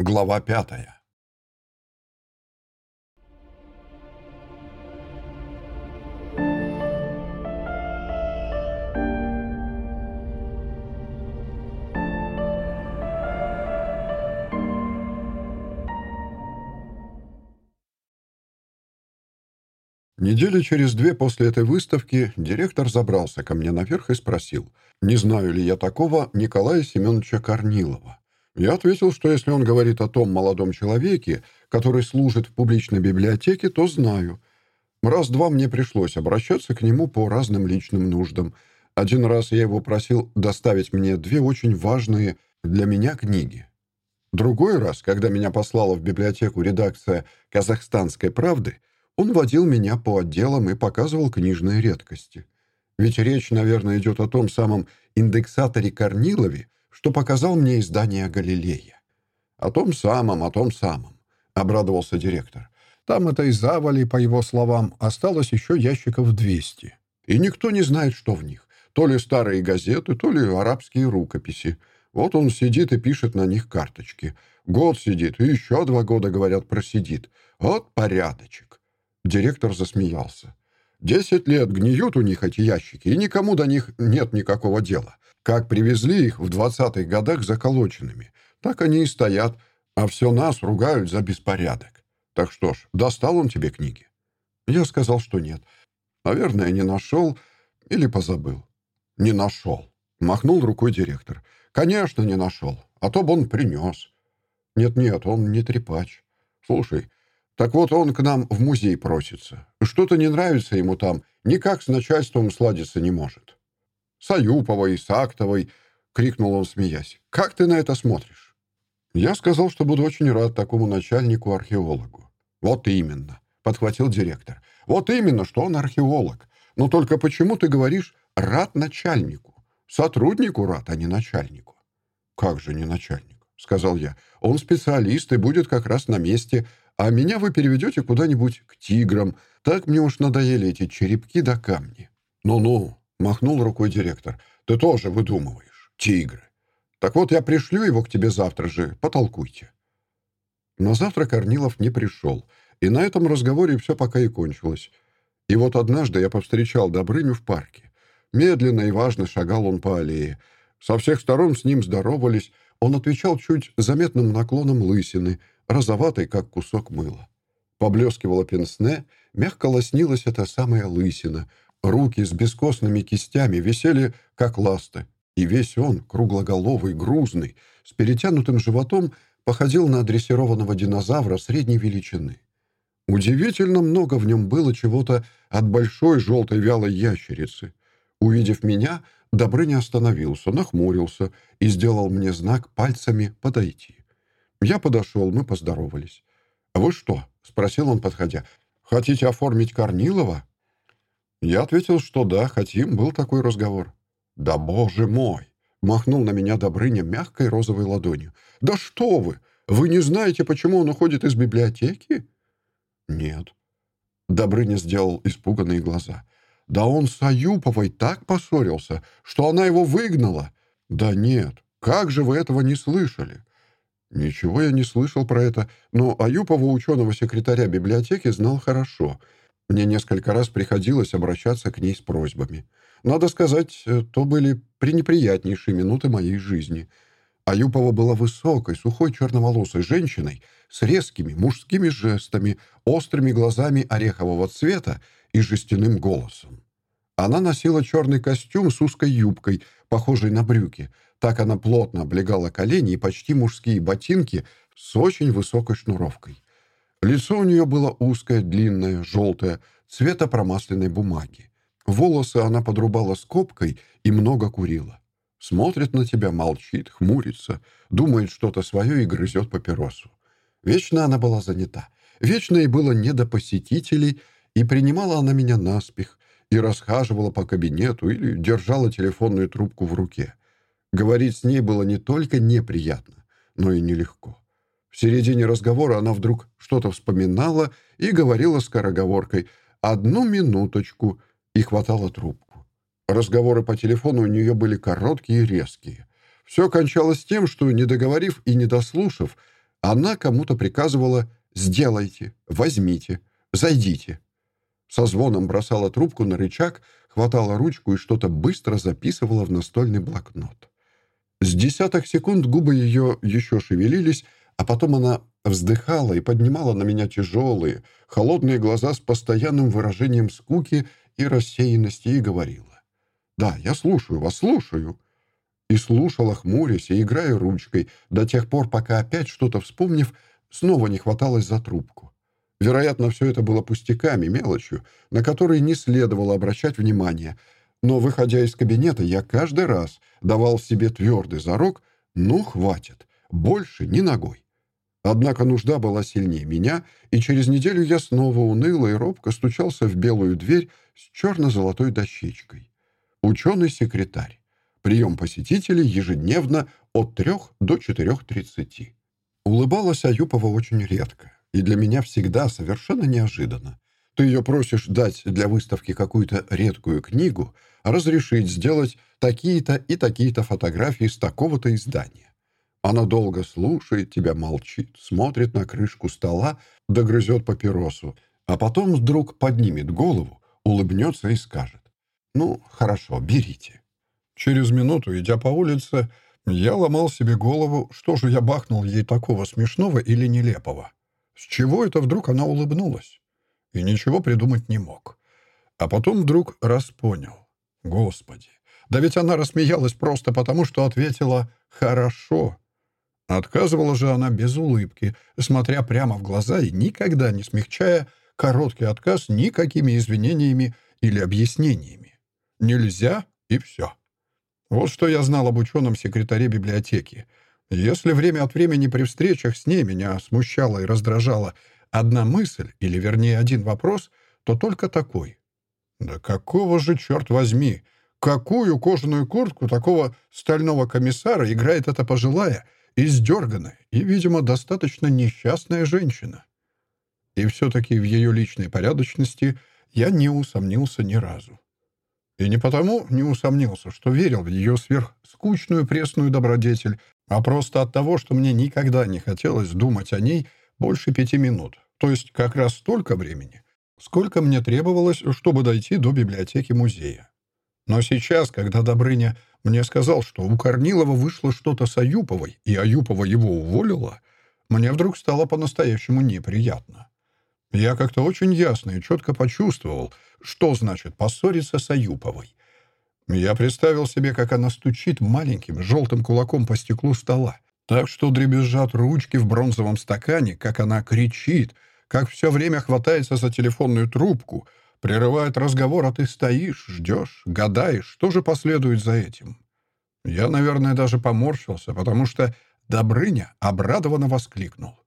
Глава пятая. Недели через две после этой выставки директор забрался ко мне наверх и спросил, не знаю ли я такого Николая Семеновича Корнилова. Я ответил, что если он говорит о том молодом человеке, который служит в публичной библиотеке, то знаю. Раз-два мне пришлось обращаться к нему по разным личным нуждам. Один раз я его просил доставить мне две очень важные для меня книги. Другой раз, когда меня послала в библиотеку редакция «Казахстанской правды», он водил меня по отделам и показывал книжные редкости. Ведь речь, наверное, идет о том самом индексаторе Корнилове, что показал мне издание «Галилея». «О том самом, о том самом», — обрадовался директор. «Там этой завали, по его словам, осталось еще ящиков 200. И никто не знает, что в них. То ли старые газеты, то ли арабские рукописи. Вот он сидит и пишет на них карточки. Год сидит, и еще два года, говорят, просидит. Вот порядочек. Директор засмеялся. «Десять лет гниют у них эти ящики, и никому до них нет никакого дела. Как привезли их в двадцатых годах заколоченными, так они и стоят, а все нас ругают за беспорядок. Так что ж, достал он тебе книги?» Я сказал, что нет. Наверное, не нашел или позабыл. «Не нашел», — махнул рукой директор. «Конечно, не нашел, а то бы он принес». «Нет-нет, он не трепач. Слушай, так вот, он к нам в музей просится. Что-то не нравится ему там, никак с начальством сладиться не может. «Саюповой, Сактовой!» — крикнул он, смеясь. «Как ты на это смотришь?» Я сказал, что буду очень рад такому начальнику-археологу. «Вот именно», — подхватил директор. «Вот именно, что он археолог. Но только почему ты говоришь «рад начальнику»? Сотруднику рад, а не начальнику». «Как же не начальник?» — сказал я. «Он специалист и будет как раз на месте, а меня вы переведете куда-нибудь к тиграм. Так мне уж надоели эти черепки да камни». «Ну-ну», — махнул рукой директор, — «ты тоже выдумываешь. Тигры. Так вот, я пришлю его к тебе завтра же. Потолкуйте». Но завтра Корнилов не пришел, и на этом разговоре все пока и кончилось. И вот однажды я повстречал Добрыню в парке. Медленно и важно шагал он по аллее. Со всех сторон с ним здоровались, он отвечал чуть заметным наклоном лысины — розоватой, как кусок мыла. Поблескивала пенсне, мягко лоснилась эта самая лысина. Руки с бескостными кистями висели, как ласты. И весь он, круглоголовый, грузный, с перетянутым животом, походил на дрессированного динозавра средней величины. Удивительно много в нем было чего-то от большой желтой вялой ящерицы. Увидев меня, Добрыня остановился, нахмурился и сделал мне знак пальцами подойти. Я подошел, мы поздоровались. «А «Вы что?» — спросил он, подходя. «Хотите оформить Корнилова?» Я ответил, что да, хотим, был такой разговор. «Да боже мой!» — махнул на меня Добрыня мягкой розовой ладонью. «Да что вы! Вы не знаете, почему он уходит из библиотеки?» «Нет». Добрыня сделал испуганные глаза. «Да он с Аюповой так поссорился, что она его выгнала!» «Да нет, как же вы этого не слышали? Ничего я не слышал про это, но Аюпова, ученого секретаря библиотеки, знал хорошо. Мне несколько раз приходилось обращаться к ней с просьбами. Надо сказать, э, то были пренеприятнейшие минуты моей жизни. Аюпова была высокой, сухой, черноволосой женщиной с резкими мужскими жестами, острыми глазами орехового цвета и жестяным голосом. Она носила черный костюм с узкой юбкой, похожей на брюки, так она плотно облегала колени и почти мужские ботинки с очень высокой шнуровкой. Лицо у нее было узкое, длинное, желтое, цвета промасленной бумаги. Волосы она подрубала скобкой и много курила. Смотрит на тебя, молчит, хмурится, думает что-то свое и грызет папиросу. Вечно она была занята. Вечно ей было не до посетителей, и принимала она меня наспех, и расхаживала по кабинету или держала телефонную трубку в руке. Говорить с ней было не только неприятно, но и нелегко. В середине разговора она вдруг что-то вспоминала и говорила скороговоркой «одну минуточку» и хватала трубку. Разговоры по телефону у нее были короткие и резкие. Все кончалось тем, что, не договорив и не дослушав, Она кому-то приказывала «сделайте», «возьмите», «зайдите». Со звоном бросала трубку на рычаг, хватала ручку и что-то быстро записывала в настольный блокнот. С десяток секунд губы ее еще шевелились, а потом она вздыхала и поднимала на меня тяжелые, холодные глаза с постоянным выражением скуки и рассеянности и говорила. «Да, я слушаю вас, слушаю». И слушала, хмурясь и играя ручкой, до тех пор, пока опять что-то вспомнив, снова не хваталась за трубку. Вероятно, все это было пустяками, мелочью, на которые не следовало обращать внимание. Но, выходя из кабинета, я каждый раз давал себе твердый зарок «ну, хватит, больше ни ногой». Однако нужда была сильнее меня, и через неделю я снова уныло и робко стучался в белую дверь с черно-золотой дощечкой. Ученый-секретарь. Прием посетителей ежедневно от 3 до 4.30. Улыбалась Аюпова очень редко, и для меня всегда совершенно неожиданно. Ты ее просишь дать для выставки какую-то редкую книгу, разрешить сделать такие-то и такие-то фотографии с такого-то издания. Она долго слушает тебя, молчит, смотрит на крышку стола, догрызет папиросу, а потом вдруг поднимет голову, улыбнется и скажет «Ну, хорошо, берите». Через минуту, идя по улице, я ломал себе голову, что же я бахнул ей такого смешного или нелепого. С чего это вдруг она улыбнулась? И ничего придумать не мог. А потом вдруг раз понял. Господи, да ведь она рассмеялась просто потому, что ответила «хорошо». Отказывала же она без улыбки, смотря прямо в глаза и никогда не смягчая короткий отказ никакими извинениями или объяснениями. Нельзя и все. Вот что я знал об ученом секретаре библиотеки. Если время от времени при встречах с ней меня смущала и раздражала одна мысль, или вернее один вопрос, то только такой. Да какого же, черт возьми, какую кожаную куртку такого стального комиссара играет эта пожилая, издерганная и, видимо, достаточно несчастная женщина. И все-таки в ее личной порядочности я не усомнился ни разу. И не потому не усомнился, что верил в ее сверхскучную пресную добродетель, а просто от того, что мне никогда не хотелось думать о ней больше пяти минут, то есть как раз столько времени, сколько мне требовалось, чтобы дойти до библиотеки музея. Но сейчас, когда Добрыня мне сказал, что у Корнилова вышло что-то с Аюповой, и Аюпова его уволила, мне вдруг стало по-настоящему неприятно. Я как-то очень ясно и четко почувствовал, что значит поссориться с Аюповой. Я представил себе, как она стучит маленьким желтым кулаком по стеклу стола, так что дребезжат ручки в бронзовом стакане, как она кричит, как все время хватается за телефонную трубку — Прерывает разговор, а ты стоишь, ждешь, гадаешь, что же последует за этим. Я, наверное, даже поморщился, потому что Добрыня обрадованно воскликнул.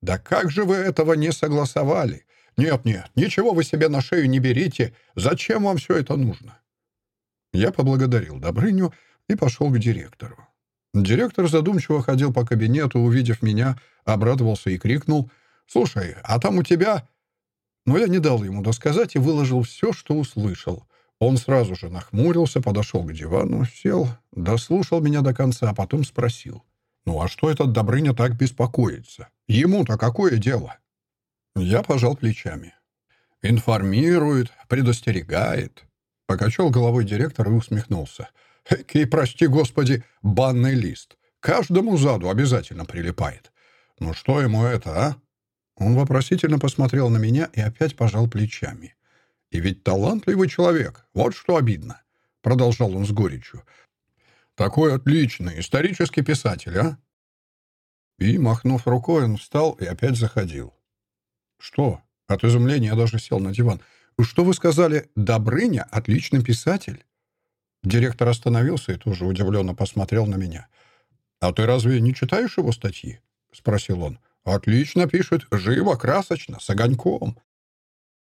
«Да как же вы этого не согласовали? Нет-нет, ничего вы себе на шею не берите. Зачем вам все это нужно?» Я поблагодарил Добрыню и пошел к директору. Директор задумчиво ходил по кабинету, увидев меня, обрадовался и крикнул. «Слушай, а там у тебя но я не дал ему досказать и выложил все, что услышал. Он сразу же нахмурился, подошел к дивану, сел, дослушал меня до конца, а потом спросил. «Ну а что этот Добрыня так беспокоится? Ему-то какое дело?» Я пожал плечами. «Информирует, предостерегает». Покачал головой директор и усмехнулся. «Экий, прости господи, банный лист. Каждому заду обязательно прилипает. Ну что ему это, а? Он вопросительно посмотрел на меня и опять пожал плечами. «И ведь талантливый человек, вот что обидно», — продолжал он с горечью. «Такой отличный исторический писатель, а?» И, махнув рукой, он встал и опять заходил. «Что?» От изумления я даже сел на диван. «Что вы сказали? Добрыня — отличный писатель?» Директор остановился и тоже удивленно посмотрел на меня. «А ты разве не читаешь его статьи?» — спросил он. Отлично пишет, живо, красочно, с огоньком.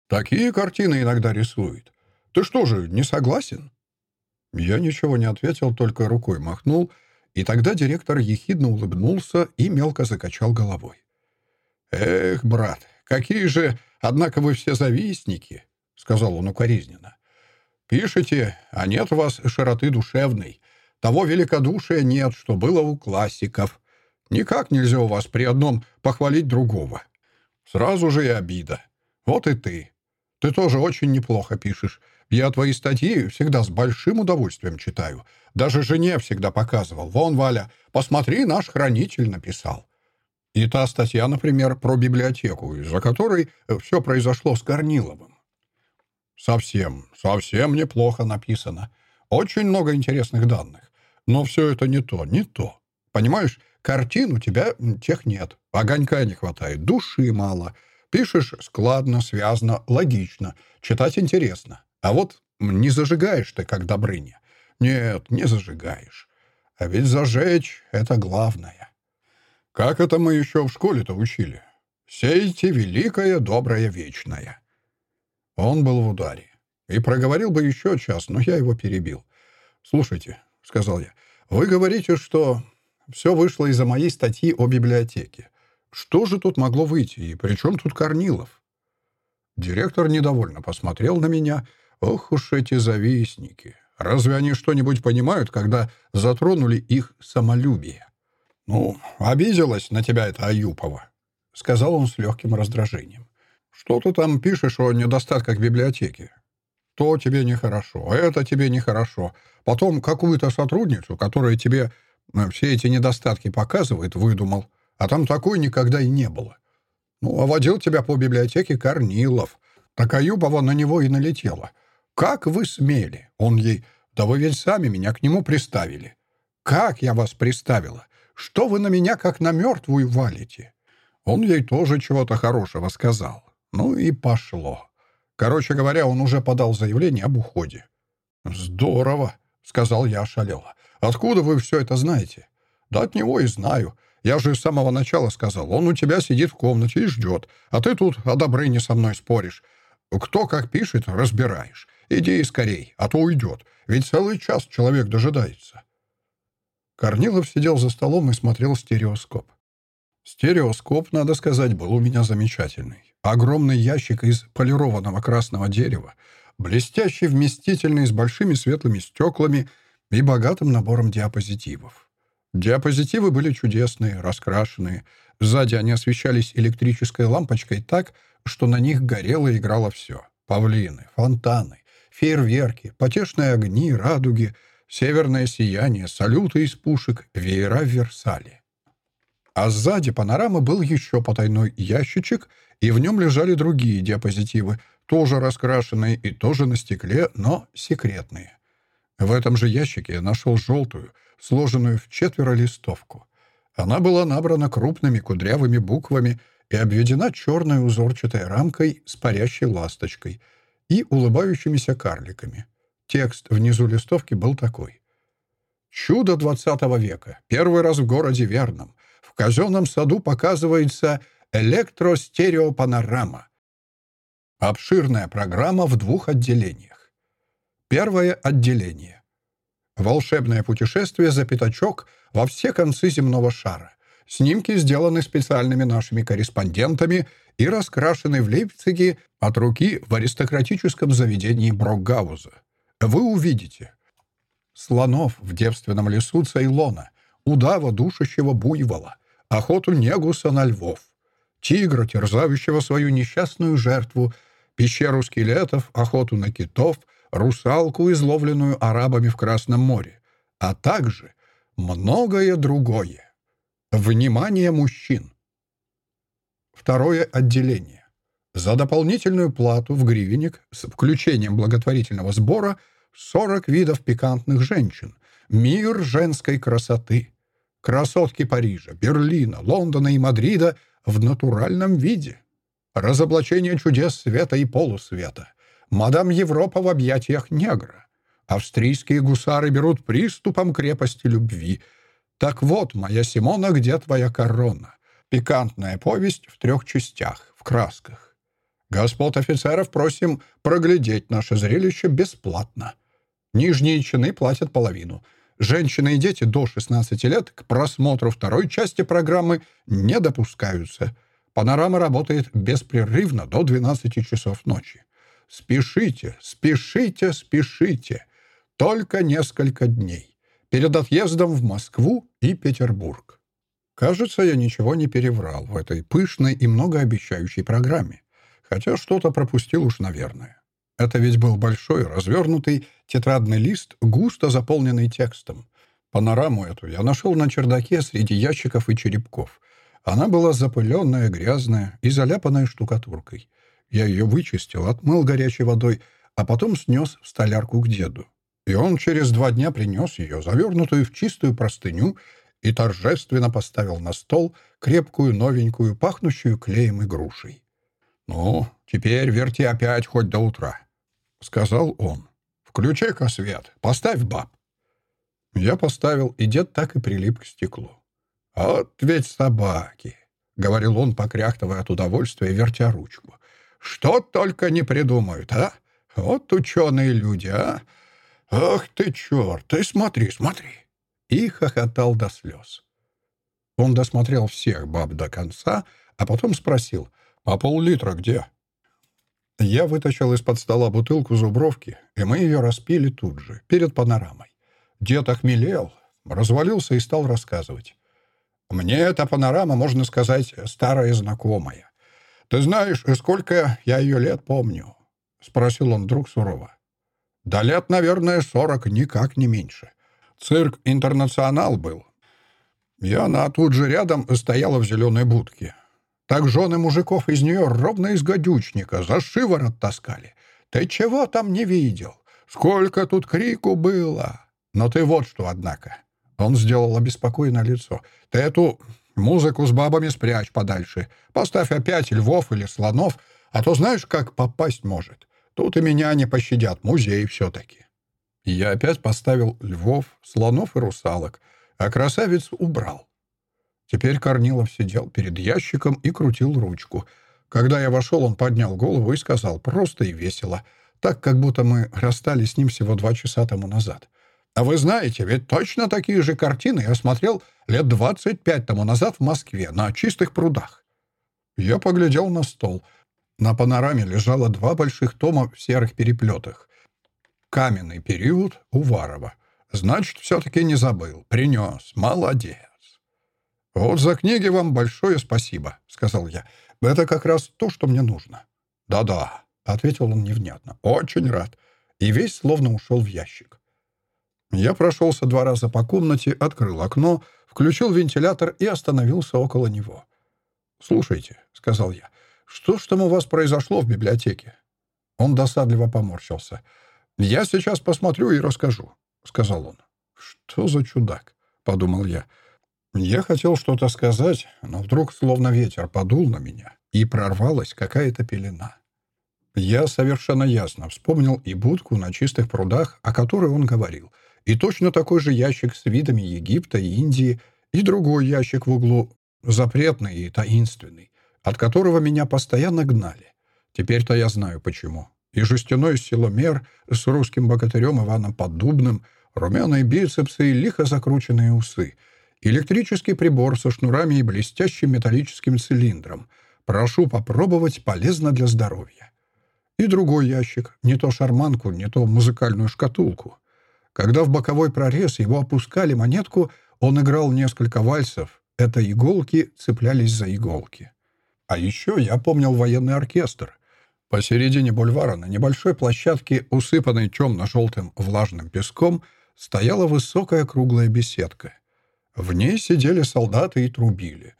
Такие картины иногда рисует. Ты что же, не согласен? Я ничего не ответил, только рукой махнул, и тогда директор ехидно улыбнулся и мелко закачал головой. «Эх, брат, какие же, однако вы все завистники», — сказал он укоризненно. «Пишете, а нет у вас широты душевной. Того великодушия нет, что было у классиков. Никак нельзя у вас при одном похвалить другого. Сразу же и обида. Вот и ты. Ты тоже очень неплохо пишешь. Я твои статьи всегда с большим удовольствием читаю. Даже жене всегда показывал. Вон, Валя, посмотри, наш хранитель написал. И та статья, например, про библиотеку, из-за которой все произошло с Корниловым. Совсем, совсем неплохо написано. Очень много интересных данных. Но все это не то, не то. Понимаешь, картин у тебя тех нет. Огонька не хватает, души мало. Пишешь складно, связно, логично. Читать интересно. А вот не зажигаешь ты, как Добрыня. Нет, не зажигаешь. А ведь зажечь — это главное. Как это мы еще в школе-то учили? Сейте великое, доброе, вечное. Он был в ударе. И проговорил бы еще час, но я его перебил. «Слушайте», — сказал я, — «вы говорите, что все вышло из-за моей статьи о библиотеке. Что же тут могло выйти, и при чем тут Корнилов?» Директор недовольно посмотрел на меня. «Ох уж эти завистники! Разве они что-нибудь понимают, когда затронули их самолюбие?» «Ну, обиделась на тебя эта Аюпова», — сказал он с легким раздражением. «Что ты там пишешь о недостатках библиотеки? То тебе нехорошо, это тебе нехорошо. Потом какую-то сотрудницу, которая тебе все эти недостатки показывает, выдумал. А там такой никогда и не было. Ну, а водил тебя по библиотеке Корнилов. Так Аюбова на него и налетела. Как вы смели? Он ей... Да вы ведь сами меня к нему приставили. Как я вас приставила? Что вы на меня как на мертвую валите? Он ей тоже чего-то хорошего сказал. Ну и пошло. Короче говоря, он уже подал заявление об уходе. «Здорово», — сказал я ошалело. «Откуда вы все это знаете?» «Да от него и знаю. Я же с самого начала сказал. Он у тебя сидит в комнате и ждет. А ты тут о Добрыне со мной споришь. Кто как пишет, разбираешь. Иди скорей, а то уйдет. Ведь целый час человек дожидается». Корнилов сидел за столом и смотрел стереоскоп. Стереоскоп, надо сказать, был у меня замечательный. Огромный ящик из полированного красного дерева, блестящий, вместительный, с большими светлыми стеклами и богатым набором диапозитивов. Диапозитивы были чудесные, раскрашенные. Сзади они освещались электрической лампочкой так, что на них горело и играло все. Павлины, фонтаны, фейерверки, потешные огни, радуги, северное сияние, салюты из пушек, веера в Версале. А сзади панорамы был еще потайной ящичек, и в нем лежали другие диапозитивы, тоже раскрашенные и тоже на стекле, но секретные. В этом же ящике я нашел желтую, сложенную в четверо листовку. Она была набрана крупными кудрявыми буквами и обведена черной узорчатой рамкой с парящей ласточкой и улыбающимися карликами. Текст внизу листовки был такой. «Чудо двадцатого века. Первый раз в городе Верном в казенном саду показывается электростереопанорама. Обширная программа в двух отделениях. Первое отделение. Волшебное путешествие за пятачок во все концы земного шара. Снимки сделаны специальными нашими корреспондентами и раскрашены в Лейпциге от руки в аристократическом заведении Брокгауза. Вы увидите слонов в девственном лесу Цейлона, удава душащего буйвола, охоту негуса на львов, тигра, терзающего свою несчастную жертву, пещеру скелетов, охоту на китов, русалку, изловленную арабами в Красном море, а также многое другое. Внимание мужчин! Второе отделение. За дополнительную плату в гривенник с включением благотворительного сбора 40 видов пикантных женщин. Мир женской красоты. Красотки Парижа, Берлина, Лондона и Мадрида в натуральном виде. Разоблачение чудес света и полусвета. Мадам Европа в объятиях негра. Австрийские гусары берут приступом крепости любви. Так вот, моя Симона, где твоя корона? Пикантная повесть в трех частях, в красках. Господ офицеров просим проглядеть наше зрелище бесплатно. Нижние чины платят половину — Женщины и дети до 16 лет к просмотру второй части программы не допускаются. Панорама работает беспрерывно до 12 часов ночи. Спешите, спешите, спешите. Только несколько дней. Перед отъездом в Москву и Петербург. Кажется, я ничего не переврал в этой пышной и многообещающей программе. Хотя что-то пропустил уж, наверное. Это ведь был большой, развернутый тетрадный лист, густо заполненный текстом. Панораму эту я нашел на чердаке среди ящиков и черепков. Она была запыленная, грязная и заляпанная штукатуркой. Я ее вычистил, отмыл горячей водой, а потом снес в столярку к деду. И он через два дня принес ее, завернутую в чистую простыню, и торжественно поставил на стол крепкую, новенькую, пахнущую клеем и грушей. «Ну, теперь верти опять хоть до утра», — сказал он. «Включи-ка свет, поставь баб». Я поставил, и дед так и прилип к стеклу. «Вот ведь собаки!» — говорил он, покряхтывая от удовольствия, вертя ручку. «Что только не придумают, а? Вот ученые люди, а! Ах ты, черт! Ты смотри, смотри!» И хохотал до слез. Он досмотрел всех баб до конца, а потом спросил, «А пол-литра где?» Я вытащил из-под стола бутылку зубровки, и мы ее распили тут же, перед панорамой. Дед охмелел, развалился и стал рассказывать. Мне эта панорама, можно сказать, старая знакомая. Ты знаешь, сколько я ее лет помню?» — спросил он вдруг сурово. «Да лет, наверное, сорок, никак не меньше. Цирк «Интернационал» был. И она тут же рядом стояла в зеленой будке. Так жены мужиков из нее ровно из гадючника за шиворот таскали. Ты чего там не видел? Сколько тут крику было! Но ты вот что, однако. Он сделал обеспокоенное лицо. «Ты эту музыку с бабами спрячь подальше. Поставь опять львов или слонов, а то знаешь, как попасть может. Тут и меня не пощадят, музей все-таки». Я опять поставил львов, слонов и русалок, а красавец убрал. Теперь Корнилов сидел перед ящиком и крутил ручку. Когда я вошел, он поднял голову и сказал просто и весело, так, как будто мы расстались с ним всего два часа тому назад — а вы знаете, ведь точно такие же картины я смотрел лет 25 тому назад в Москве, на чистых прудах. Я поглядел на стол. На панораме лежало два больших тома в серых переплетах. Каменный период Уварова. Значит, все-таки не забыл. Принес. Молодец. «Вот за книги вам большое спасибо», — сказал я. «Это как раз то, что мне нужно». «Да-да», — ответил он невнятно. «Очень рад». И весь словно ушел в ящик. Я прошелся два раза по комнате, открыл окно, включил вентилятор и остановился около него. «Слушайте», — сказал я, — «что ж там у вас произошло в библиотеке?» Он досадливо поморщился. «Я сейчас посмотрю и расскажу», — сказал он. «Что за чудак?» — подумал я. Я хотел что-то сказать, но вдруг словно ветер подул на меня, и прорвалась какая-то пелена. Я совершенно ясно вспомнил и будку на чистых прудах, о которой он говорил — и точно такой же ящик с видами Египта и Индии, и другой ящик в углу, запретный и таинственный, от которого меня постоянно гнали. Теперь-то я знаю почему. И жестяной силомер с русским богатырем Иваном Поддубным, румяные бицепсы и лихо закрученные усы, электрический прибор со шнурами и блестящим металлическим цилиндром. Прошу попробовать, полезно для здоровья. И другой ящик, не то шарманку, не то музыкальную шкатулку. Когда в боковой прорез его опускали монетку, он играл несколько вальсов. Это иголки цеплялись за иголки. А еще я помнил военный оркестр. Посередине бульвара на небольшой площадке, усыпанной темно-желтым влажным песком, стояла высокая круглая беседка. В ней сидели солдаты и трубили.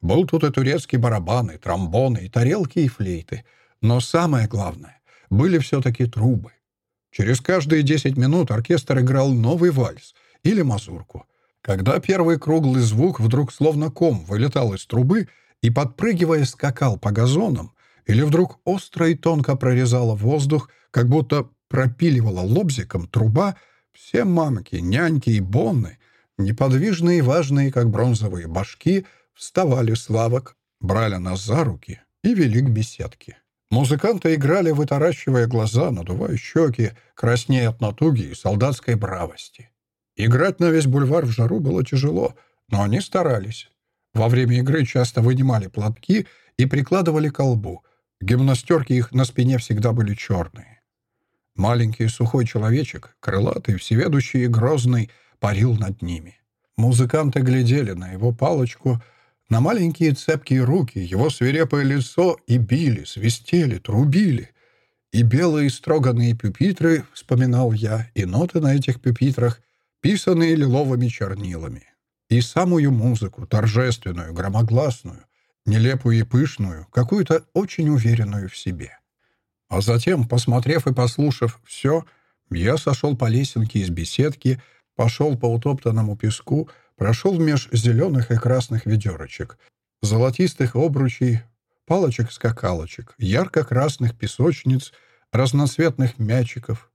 Был тут и турецкие барабаны, тромбоны, и тарелки, и флейты. Но самое главное — были все-таки трубы. Через каждые 10 минут оркестр играл новый вальс или мазурку. Когда первый круглый звук вдруг словно ком вылетал из трубы и, подпрыгивая, скакал по газонам, или вдруг остро и тонко прорезала воздух, как будто пропиливала лобзиком труба, все мамки, няньки и бонны, неподвижные и важные, как бронзовые башки, вставали с лавок, брали нас за руки и вели к беседке. Музыканты играли, вытаращивая глаза, надувая щеки, краснея от натуги и солдатской бравости. Играть на весь бульвар в жару было тяжело, но они старались. Во время игры часто вынимали платки и прикладывали к колбу. Гимнастерки их на спине всегда были черные. Маленький сухой человечек, крылатый, всеведущий и грозный, парил над ними. Музыканты глядели на его палочку, на маленькие цепкие руки, его свирепое лицо и били, свистели, трубили. И белые строганные пюпитры, вспоминал я, и ноты на этих пюпитрах, писанные лиловыми чернилами. И самую музыку, торжественную, громогласную, нелепую и пышную, какую-то очень уверенную в себе. А затем, посмотрев и послушав все, я сошел по лесенке из беседки, пошел по утоптанному песку, прошел меж зеленых и красных ведерочек, золотистых обручей, палочек-скакалочек, ярко-красных песочниц, разноцветных мячиков.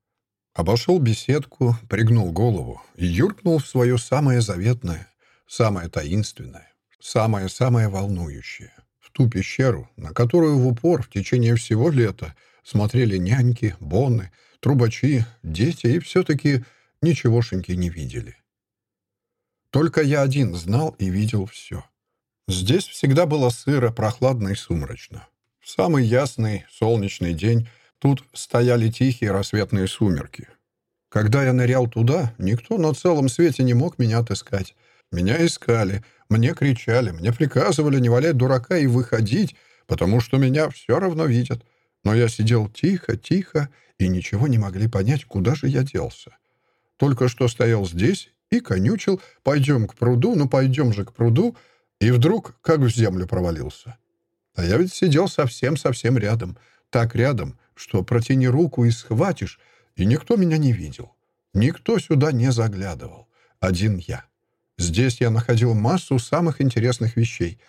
Обошел беседку, пригнул голову и юркнул в свое самое заветное, самое таинственное, самое-самое волнующее, в ту пещеру, на которую в упор в течение всего лета смотрели няньки, бонны, трубачи, дети и все-таки ничегошеньки не видели. Только я один знал и видел все. Здесь всегда было сыро, прохладно и сумрачно. В самый ясный солнечный день тут стояли тихие рассветные сумерки. Когда я нырял туда, никто на целом свете не мог меня отыскать. Меня искали, мне кричали, мне приказывали не валять дурака и выходить, потому что меня все равно видят. Но я сидел тихо, тихо, и ничего не могли понять, куда же я делся. Только что стоял здесь и конючил «пойдем к пруду, ну пойдем же к пруду», и вдруг как в землю провалился. А я ведь сидел совсем-совсем рядом, так рядом, что протяни руку и схватишь, и никто меня не видел. Никто сюда не заглядывал. Один я. Здесь я находил массу самых интересных вещей.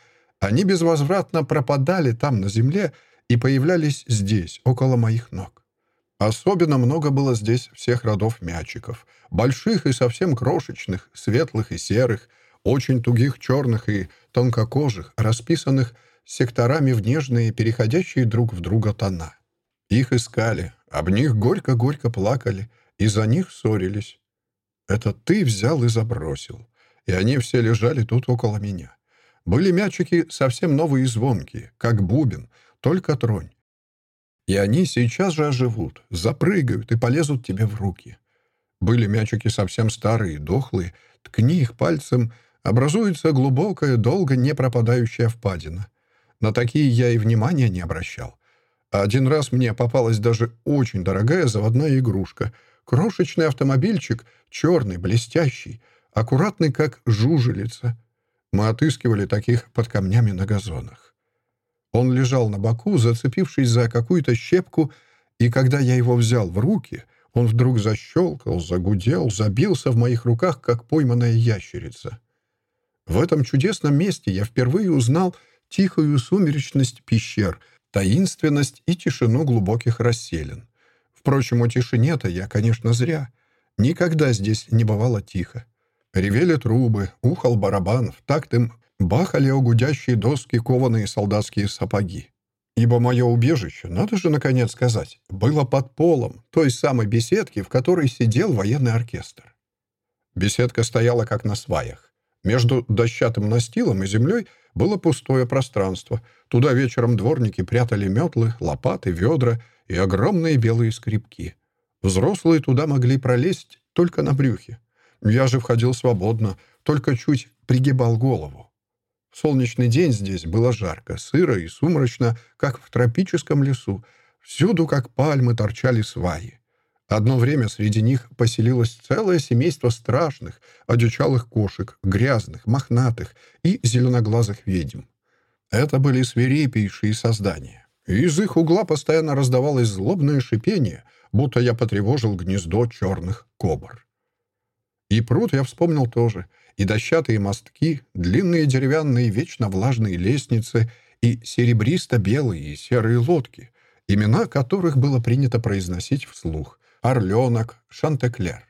Они безвозвратно пропадали там, на земле, и появлялись здесь, около моих ног. Особенно много было здесь всех родов мячиков. Больших и совсем крошечных, светлых и серых, очень тугих черных и тонкокожих, расписанных секторами в нежные, переходящие друг в друга тона. Их искали, об них горько-горько плакали, и за них ссорились. Это ты взял и забросил. И они все лежали тут около меня. Были мячики совсем новые и звонкие, как бубен, только тронь. И они сейчас же оживут, запрыгают и полезут тебе в руки. Были мячики совсем старые, дохлые, ткни их пальцем, образуется глубокая, долго не пропадающая впадина. На такие я и внимания не обращал. А один раз мне попалась даже очень дорогая заводная игрушка. Крошечный автомобильчик, черный, блестящий, аккуратный, как жужелица. Мы отыскивали таких под камнями на газонах. Он лежал на боку, зацепившись за какую-то щепку, и когда я его взял в руки, он вдруг защелкал, загудел, забился в моих руках, как пойманная ящерица. В этом чудесном месте я впервые узнал тихую сумеречность пещер, таинственность и тишину глубоких расселин. Впрочем, о тишине-то я, конечно, зря. Никогда здесь не бывало тихо. Ревели трубы, ухал барабан, в такт им бахали о гудящие доски кованые солдатские сапоги. Ибо мое убежище, надо же наконец сказать, было под полом той самой беседки, в которой сидел военный оркестр. Беседка стояла как на сваях. Между дощатым настилом и землей было пустое пространство. Туда вечером дворники прятали метлы, лопаты, ведра и огромные белые скрипки. Взрослые туда могли пролезть только на брюхе. Я же входил свободно, только чуть пригибал голову. Солнечный день здесь было жарко, сыро и сумрачно, как в тропическом лесу. Всюду, как пальмы, торчали сваи. Одно время среди них поселилось целое семейство страшных, одичалых кошек, грязных, мохнатых и зеленоглазых ведьм. Это были свирепейшие создания. Из их угла постоянно раздавалось злобное шипение, будто я потревожил гнездо черных кобр. И пруд я вспомнил тоже — и дощатые мостки, длинные деревянные вечно влажные лестницы и серебристо-белые и серые лодки, имена которых было принято произносить вслух «Орленок», «Шантеклер».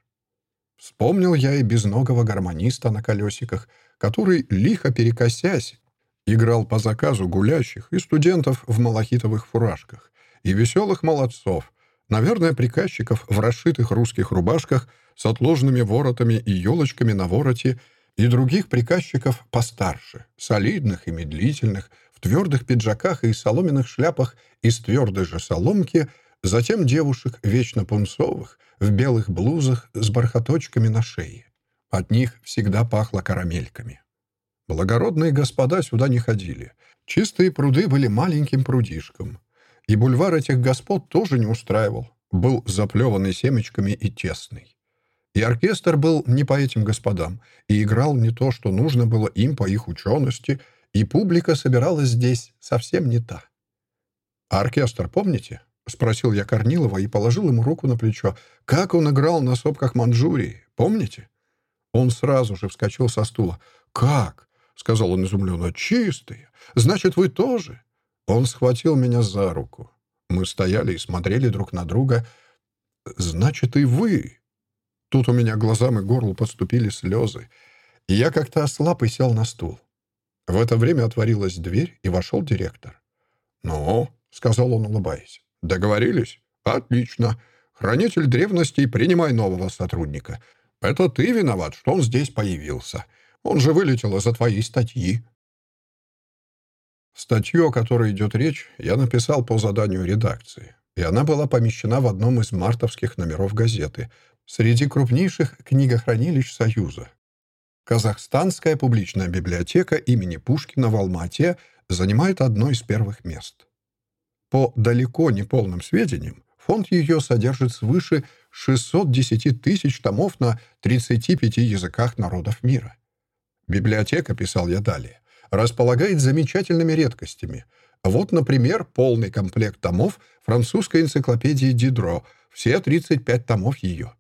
Вспомнил я и безногого гармониста на колесиках, который, лихо перекосясь, играл по заказу гулящих и студентов в малахитовых фуражках, и веселых молодцов, наверное, приказчиков в расшитых русских рубашках с отложенными воротами и елочками на вороте и других приказчиков постарше, солидных и медлительных, в твердых пиджаках и соломенных шляпах из твердой же соломки, затем девушек вечно пунцовых, в белых блузах с бархаточками на шее. От них всегда пахло карамельками. Благородные господа сюда не ходили. Чистые пруды были маленьким прудишком. И бульвар этих господ тоже не устраивал. Был заплеванный семечками и тесный. И оркестр был не по этим господам, и играл не то, что нужно было им по их учености, и публика собиралась здесь совсем не та. «А оркестр помните?» — спросил я Корнилова и положил ему руку на плечо. «Как он играл на сопках Манчжурии, помните?» Он сразу же вскочил со стула. «Как?» — сказал он изумленно. «Чистые! Значит, вы тоже?» Он схватил меня за руку. Мы стояли и смотрели друг на друга. «Значит, и вы!» Тут у меня глазам и горлу подступили слезы. И я как-то ослаб и сел на стул. В это время отворилась дверь, и вошел директор. «Ну?» — сказал он, улыбаясь. «Договорились? Отлично. Хранитель древностей, принимай нового сотрудника. Это ты виноват, что он здесь появился. Он же вылетел из-за твоей статьи». Статью, о которой идет речь, я написал по заданию редакции, и она была помещена в одном из мартовских номеров газеты среди крупнейших книгохранилищ Союза. Казахстанская публичная библиотека имени Пушкина в Алмате занимает одно из первых мест. По далеко не полным сведениям, фонд ее содержит свыше 610 тысяч томов на 35 языках народов мира. Библиотека, писал я далее, располагает замечательными редкостями. Вот, например, полный комплект томов французской энциклопедии Дидро, все 35 томов ее.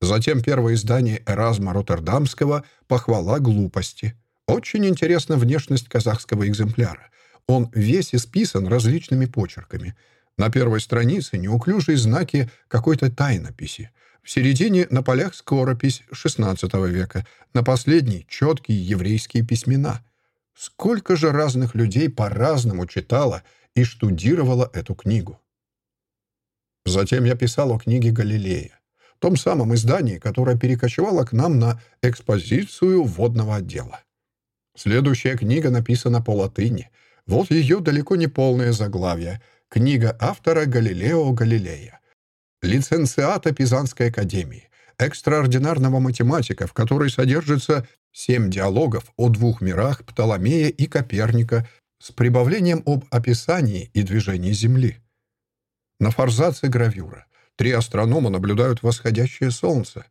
Затем первое издание Эразма Роттердамского «Похвала глупости». Очень интересна внешность казахского экземпляра. Он весь исписан различными почерками. На первой странице неуклюжие знаки какой-то тайнописи. В середине на полях скоропись XVI века, на последней — четкие еврейские письмена. Сколько же разных людей по-разному читала и штудировала эту книгу. Затем я писал о книге Галилея, том самом издании, которое перекочевало к нам на экспозицию водного отдела. Следующая книга написана по латыни. Вот ее далеко не полное заглавие. Книга автора Галилео Галилея лиценциата Пизанской академии, экстраординарного математика, в которой содержится семь диалогов о двух мирах Птоломея и Коперника с прибавлением об описании и движении Земли. На форзаце гравюра. Три астронома наблюдают восходящее солнце.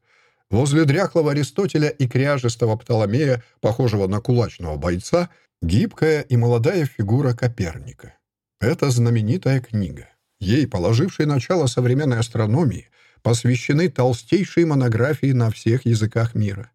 Возле дряхлого Аристотеля и кряжестого Птоломея, похожего на кулачного бойца, гибкая и молодая фигура Коперника. Это знаменитая книга. Ей, положившей начало современной астрономии, посвящены толстейшие монографии на всех языках мира.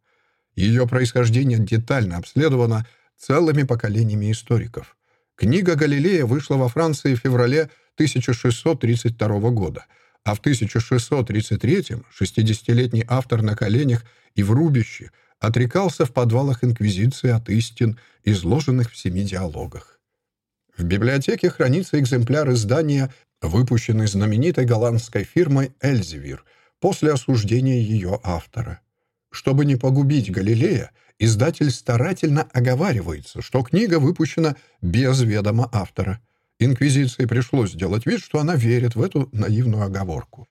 Ее происхождение детально обследовано целыми поколениями историков. Книга Галилея вышла во Франции в феврале 1632 года, а в 1633-м 60-летний автор на коленях и в рубище отрекался в подвалах Инквизиции от истин, изложенных в семи диалогах. В библиотеке хранится экземпляр издания выпущенный знаменитой голландской фирмой «Эльзевир» после осуждения ее автора. Чтобы не погубить Галилея, издатель старательно оговаривается, что книга выпущена без ведома автора. Инквизиции пришлось сделать вид, что она верит в эту наивную оговорку.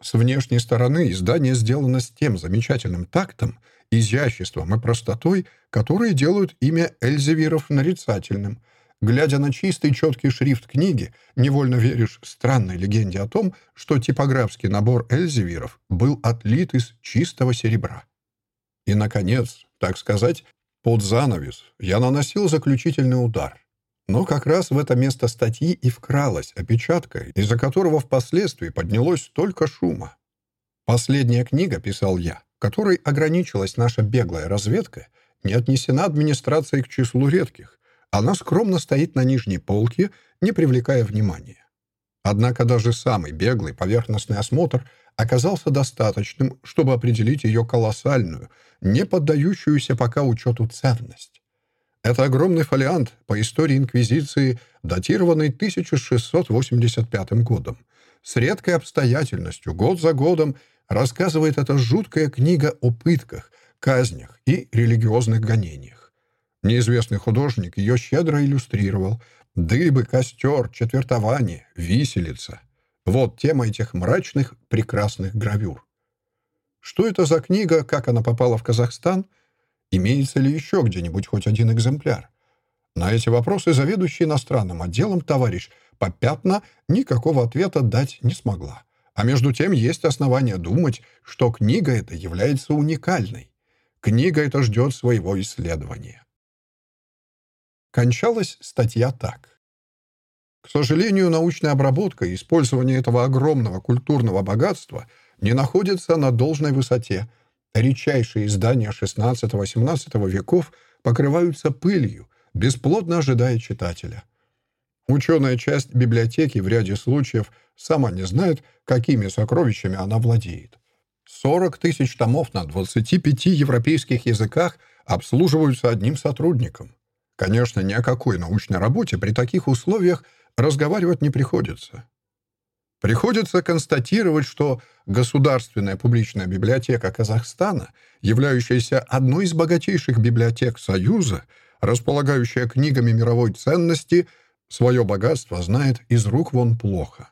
С внешней стороны издание сделано с тем замечательным тактом, изяществом и простотой, которые делают имя Эльзевиров нарицательным – Глядя на чистый четкий шрифт книги, невольно веришь странной легенде о том, что типографский набор Эльзевиров был отлит из чистого серебра. И, наконец, так сказать, под занавес я наносил заключительный удар. Но как раз в это место статьи и вкралась опечатка, из-за которого впоследствии поднялось столько шума. Последняя книга, писал я, которой ограничилась наша беглая разведка, не отнесена администрацией к числу редких, она скромно стоит на нижней полке, не привлекая внимания. Однако даже самый беглый поверхностный осмотр оказался достаточным, чтобы определить ее колоссальную, не поддающуюся пока учету ценность. Это огромный фолиант по истории Инквизиции, датированный 1685 годом. С редкой обстоятельностью, год за годом, рассказывает эта жуткая книга о пытках, казнях и религиозных гонениях. Неизвестный художник ее щедро иллюстрировал. Дыбы, костер, четвертование, виселица. Вот тема этих мрачных, прекрасных гравюр. Что это за книга, как она попала в Казахстан? Имеется ли еще где-нибудь хоть один экземпляр? На эти вопросы заведующий иностранным отделом товарищ Попятна никакого ответа дать не смогла. А между тем есть основания думать, что книга эта является уникальной. Книга эта ждет своего исследования. Кончалась статья так. К сожалению, научная обработка и использование этого огромного культурного богатства не находится на должной высоте. Редчайшие издания XVI-XVIII веков покрываются пылью, бесплодно ожидая читателя. Ученая часть библиотеки в ряде случаев сама не знает, какими сокровищами она владеет. 40 тысяч томов на 25 европейских языках обслуживаются одним сотрудником. Конечно, ни о какой научной работе при таких условиях разговаривать не приходится. Приходится констатировать, что Государственная публичная библиотека Казахстана, являющаяся одной из богатейших библиотек Союза, располагающая книгами мировой ценности, свое богатство знает из рук вон плохо.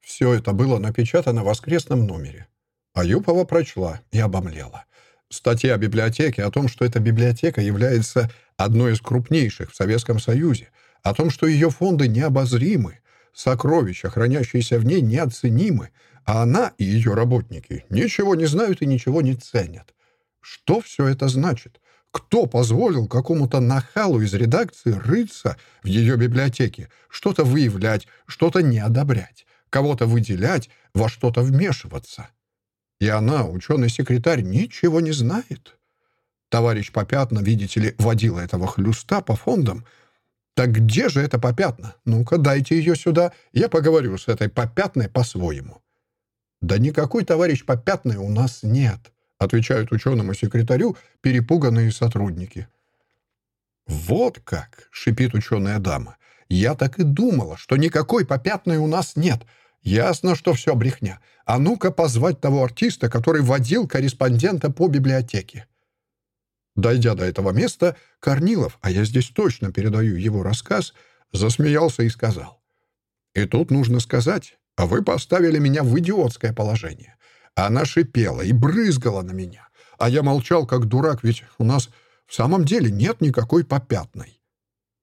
Все это было напечатано в воскресном номере. Аюпова прочла и обомлела. Статья о библиотеке о том, что эта библиотека является одной из крупнейших в Советском Союзе, о том, что ее фонды необозримы, сокровища, хранящиеся в ней, неоценимы, а она и ее работники ничего не знают и ничего не ценят. Что все это значит? Кто позволил какому-то нахалу из редакции рыться в ее библиотеке, что-то выявлять, что-то не одобрять, кого-то выделять, во что-то вмешиваться? И она, ученый-секретарь, ничего не знает. Товарищ Попятна, видите ли, водила этого хлюста по фондам. Так где же эта Попятна? Ну-ка, дайте ее сюда, я поговорю с этой Попятной по-своему. Да никакой товарищ Попятной у нас нет, отвечают ученому секретарю перепуганные сотрудники. «Вот как!» — шипит ученая дама. «Я так и думала, что никакой попятной у нас нет. Ясно, что все брехня. А ну-ка позвать того артиста, который водил корреспондента по библиотеке». Дойдя до этого места, Корнилов, а я здесь точно передаю его рассказ, засмеялся и сказал. «И тут нужно сказать, а вы поставили меня в идиотское положение. Она шипела и брызгала на меня, а я молчал, как дурак, ведь у нас в самом деле нет никакой попятной».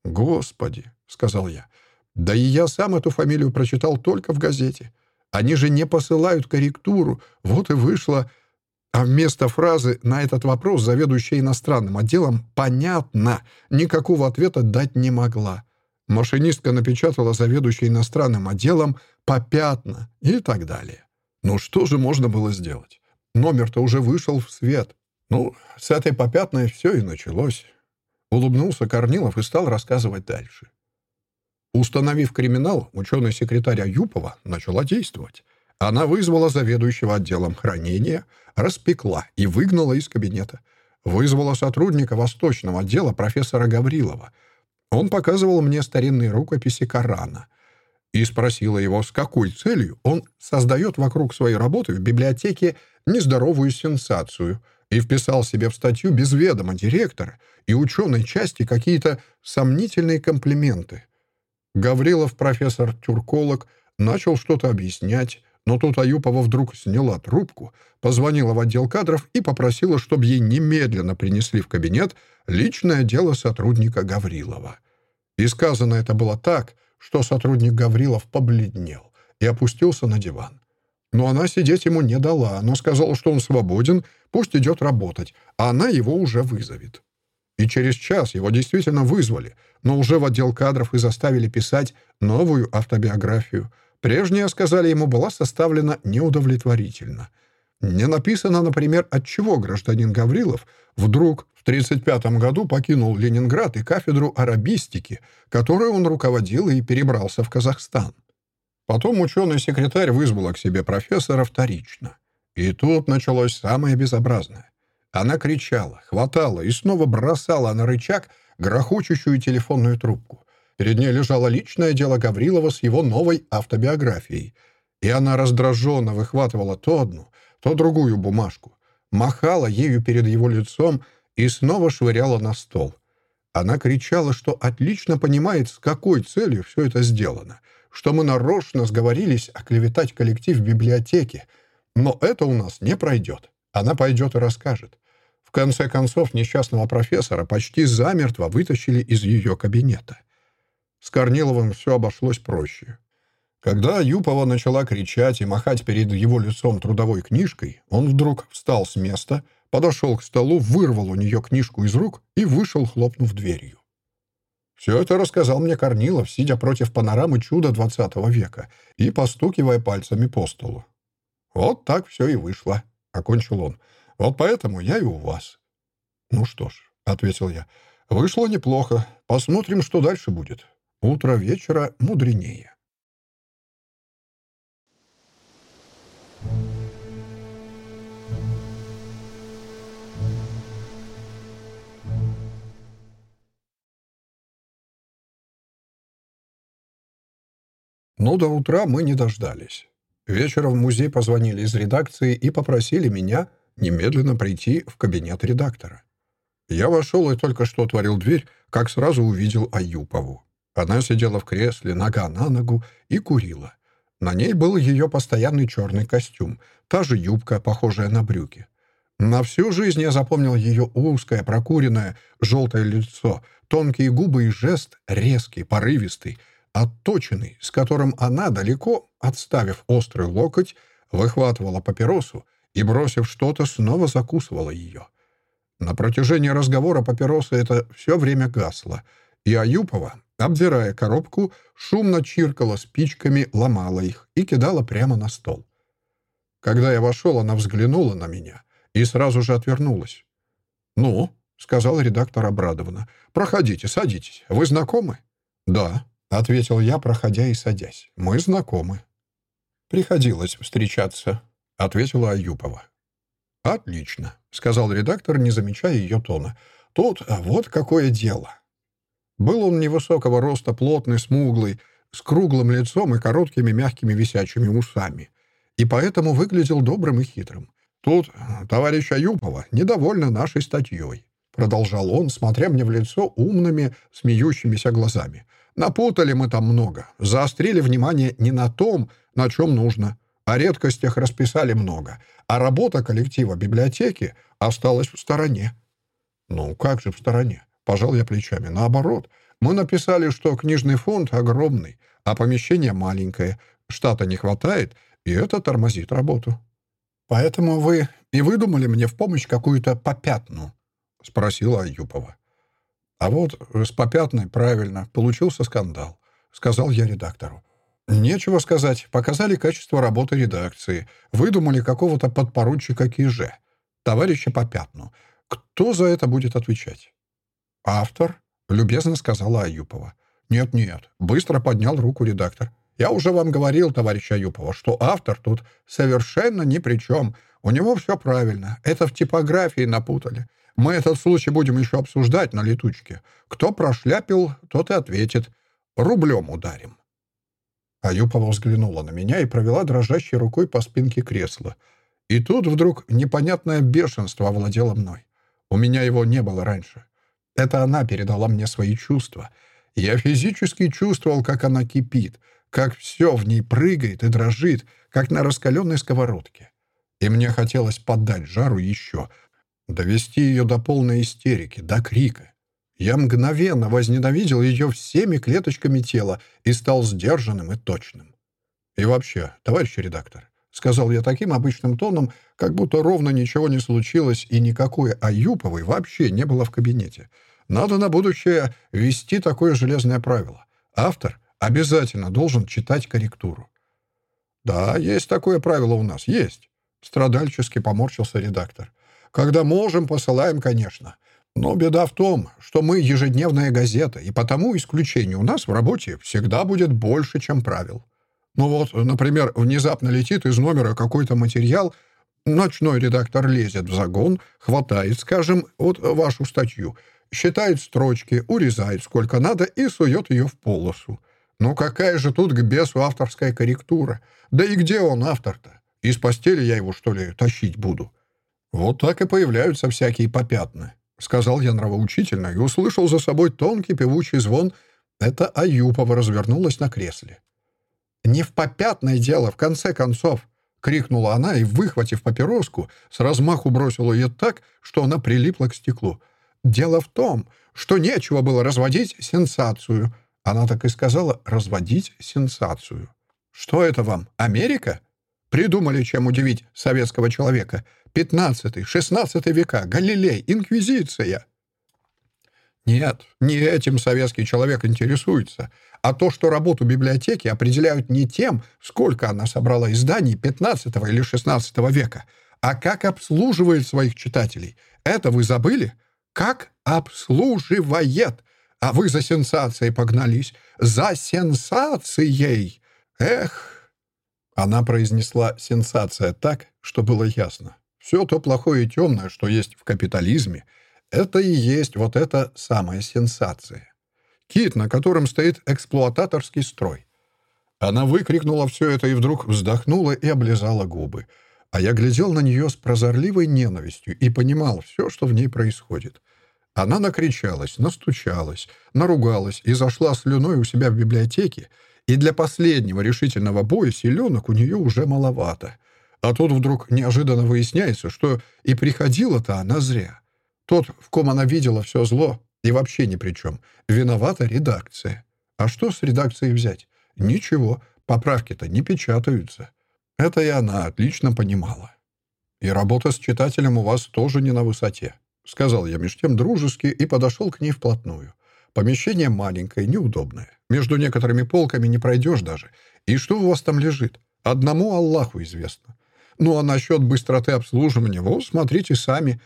«Господи», — сказал я, — «да и я сам эту фамилию прочитал только в газете. Они же не посылают корректуру, вот и вышло...» А вместо фразы на этот вопрос заведующая иностранным отделом «понятно» никакого ответа дать не могла. Машинистка напечатала заведующей иностранным отделом «попятно» и так далее. Ну что же можно было сделать? Номер-то уже вышел в свет. Ну, с этой попятной все и началось. Улыбнулся Корнилов и стал рассказывать дальше. Установив криминал, ученый-секретарь Аюпова начала действовать. Она вызвала заведующего отделом хранения, распекла и выгнала из кабинета. Вызвала сотрудника восточного отдела профессора Гаврилова. Он показывал мне старинные рукописи Корана. И спросила его, с какой целью он создает вокруг своей работы в библиотеке нездоровую сенсацию и вписал себе в статью без ведома директора и ученой части какие-то сомнительные комплименты. Гаврилов, профессор-тюрколог, начал что-то объяснять, но тут Аюпова вдруг сняла трубку, позвонила в отдел кадров и попросила, чтобы ей немедленно принесли в кабинет личное дело сотрудника Гаврилова. И сказано это было так, что сотрудник Гаврилов побледнел и опустился на диван. Но она сидеть ему не дала, но сказала, что он свободен, пусть идет работать, а она его уже вызовет. И через час его действительно вызвали, но уже в отдел кадров и заставили писать новую автобиографию — Прежняя, сказали ему, была составлена неудовлетворительно. Не написано, например, от чего гражданин Гаврилов вдруг в 1935 году покинул Ленинград и кафедру арабистики, которой он руководил и перебрался в Казахстан. Потом ученый-секретарь вызвала к себе профессора вторично. И тут началось самое безобразное. Она кричала, хватала и снова бросала на рычаг грохочущую телефонную трубку. Перед ней лежало личное дело Гаврилова с его новой автобиографией. И она раздраженно выхватывала то одну, то другую бумажку, махала ею перед его лицом и снова швыряла на стол. Она кричала, что отлично понимает, с какой целью все это сделано, что мы нарочно сговорились оклеветать коллектив в библиотеке, но это у нас не пройдет. Она пойдет и расскажет. Конце концов, несчастного профессора почти замертво вытащили из ее кабинета. С Корниловым все обошлось проще. Когда Юпова начала кричать и махать перед его лицом трудовой книжкой, он вдруг встал с места, подошел к столу, вырвал у нее книжку из рук и вышел, хлопнув дверью. Все это рассказал мне Корнилов, сидя против панорамы чуда XX века и постукивая пальцами по столу. «Вот так все и вышло», — окончил он. «Вот поэтому я и у вас». «Ну что ж», — ответил я, — «вышло неплохо. Посмотрим, что дальше будет. Утро вечера мудренее». Но до утра мы не дождались. Вечером в музей позвонили из редакции и попросили меня немедленно прийти в кабинет редактора. Я вошел и только что отворил дверь, как сразу увидел Аюпову. Она сидела в кресле, нога на ногу, и курила. На ней был ее постоянный черный костюм, та же юбка, похожая на брюки. На всю жизнь я запомнил ее узкое, прокуренное, желтое лицо, тонкие губы и жест резкий, порывистый — отточенный, с которым она, далеко отставив острый локоть, выхватывала папиросу и, бросив что-то, снова закусывала ее. На протяжении разговора папироса это все время гасло, и Аюпова, обдирая коробку, шумно чиркала спичками, ломала их и кидала прямо на стол. Когда я вошел, она взглянула на меня и сразу же отвернулась. «Ну», — сказал редактор обрадованно, — «проходите, садитесь. Вы знакомы?» «Да», — ответил я, проходя и садясь. «Мы знакомы». «Приходилось встречаться», — ответила Аюпова. «Отлично», — сказал редактор, не замечая ее тона. «Тут вот какое дело». Был он невысокого роста, плотный, смуглый, с круглым лицом и короткими мягкими висячими усами, и поэтому выглядел добрым и хитрым. «Тут товарищ Аюпова недовольна нашей статьей», — продолжал он, смотря мне в лицо умными, смеющимися глазами. Напутали мы там много. Заострили внимание не на том, на чем нужно. О редкостях расписали много. А работа коллектива библиотеки осталась в стороне. Ну, как же в стороне? Пожал я плечами. Наоборот. Мы написали, что книжный фонд огромный, а помещение маленькое. Штата не хватает, и это тормозит работу. Поэтому вы и выдумали мне в помощь какую-то попятну? Спросила Аюпова. А вот с попятной, правильно, получился скандал, сказал я редактору. Нечего сказать, показали качество работы редакции, выдумали какого-то подпоручика Киже, товарища Попятну. Кто за это будет отвечать? Автор, любезно сказала Аюпова. Нет-нет, быстро поднял руку редактор. Я уже вам говорил, товарищ Аюпова, что автор тут совершенно ни при чем. У него все правильно. Это в типографии напутали. Мы этот случай будем еще обсуждать на летучке. Кто прошляпил, тот и ответит. Рублем ударим». Аюпова взглянула на меня и провела дрожащей рукой по спинке кресла. И тут вдруг непонятное бешенство овладело мной. У меня его не было раньше. Это она передала мне свои чувства. Я физически чувствовал, как она кипит, как все в ней прыгает и дрожит, как на раскаленной сковородке. И мне хотелось поддать жару еще — довести ее до полной истерики, до крика. Я мгновенно возненавидел ее всеми клеточками тела и стал сдержанным и точным. «И вообще, товарищ редактор», — сказал я таким обычным тоном, как будто ровно ничего не случилось и никакой Аюповой вообще не было в кабинете. «Надо на будущее ввести такое железное правило. Автор обязательно должен читать корректуру». «Да, есть такое правило у нас, есть», — страдальчески поморщился редактор. Когда можем, посылаем, конечно. Но беда в том, что мы ежедневная газета, и потому исключений у нас в работе всегда будет больше, чем правил. Ну вот, например, внезапно летит из номера какой-то материал, ночной редактор лезет в загон, хватает, скажем, вот вашу статью, считает строчки, урезает сколько надо и сует ее в полосу. Ну какая же тут к бесу авторская корректура? Да и где он, автор-то? Из постели я его, что ли, тащить буду?» «Вот так и появляются всякие попятны», — сказал я нравоучительно и услышал за собой тонкий певучий звон. Это Аюпова развернулась на кресле. «Не в попятное дело, в конце концов», — крикнула она и, выхватив папироску, с размаху бросила ее так, что она прилипла к стеклу. «Дело в том, что нечего было разводить сенсацию». Она так и сказала «разводить сенсацию». «Что это вам, Америка?» Придумали, чем удивить советского человека. Пятнадцатый, шестнадцатый века, Галилей, Инквизиция. Нет, не этим советский человек интересуется, а то, что работу библиотеки определяют не тем, сколько она собрала изданий 15 или 16 века, а как обслуживает своих читателей. Это вы забыли? Как обслуживает? А вы за сенсацией погнались. За сенсацией! Эх! Она произнесла «сенсация» так, что было ясно. Все то плохое и темное, что есть в капитализме — это и есть вот эта самая сенсация. Кит, на котором стоит эксплуататорский строй. Она выкрикнула все это и вдруг вздохнула и облизала губы. А я глядел на нее с прозорливой ненавистью и понимал все, что в ней происходит. Она накричалась, настучалась, наругалась и зашла слюной у себя в библиотеке, и для последнего решительного боя силенок у нее уже маловато. А тут вдруг неожиданно выясняется, что и приходила-то она зря. Тот, в ком она видела все зло, и вообще ни при чем. Виновата редакция. А что с редакцией взять? Ничего, поправки-то не печатаются. Это и она отлично понимала. «И работа с читателем у вас тоже не на высоте», — сказал я меж тем дружески и подошел к ней вплотную. «Помещение маленькое, неудобное. Между некоторыми полками не пройдешь даже. И что у вас там лежит? Одному Аллаху известно. Ну а насчет быстроты обслуживания, вот, смотрите сами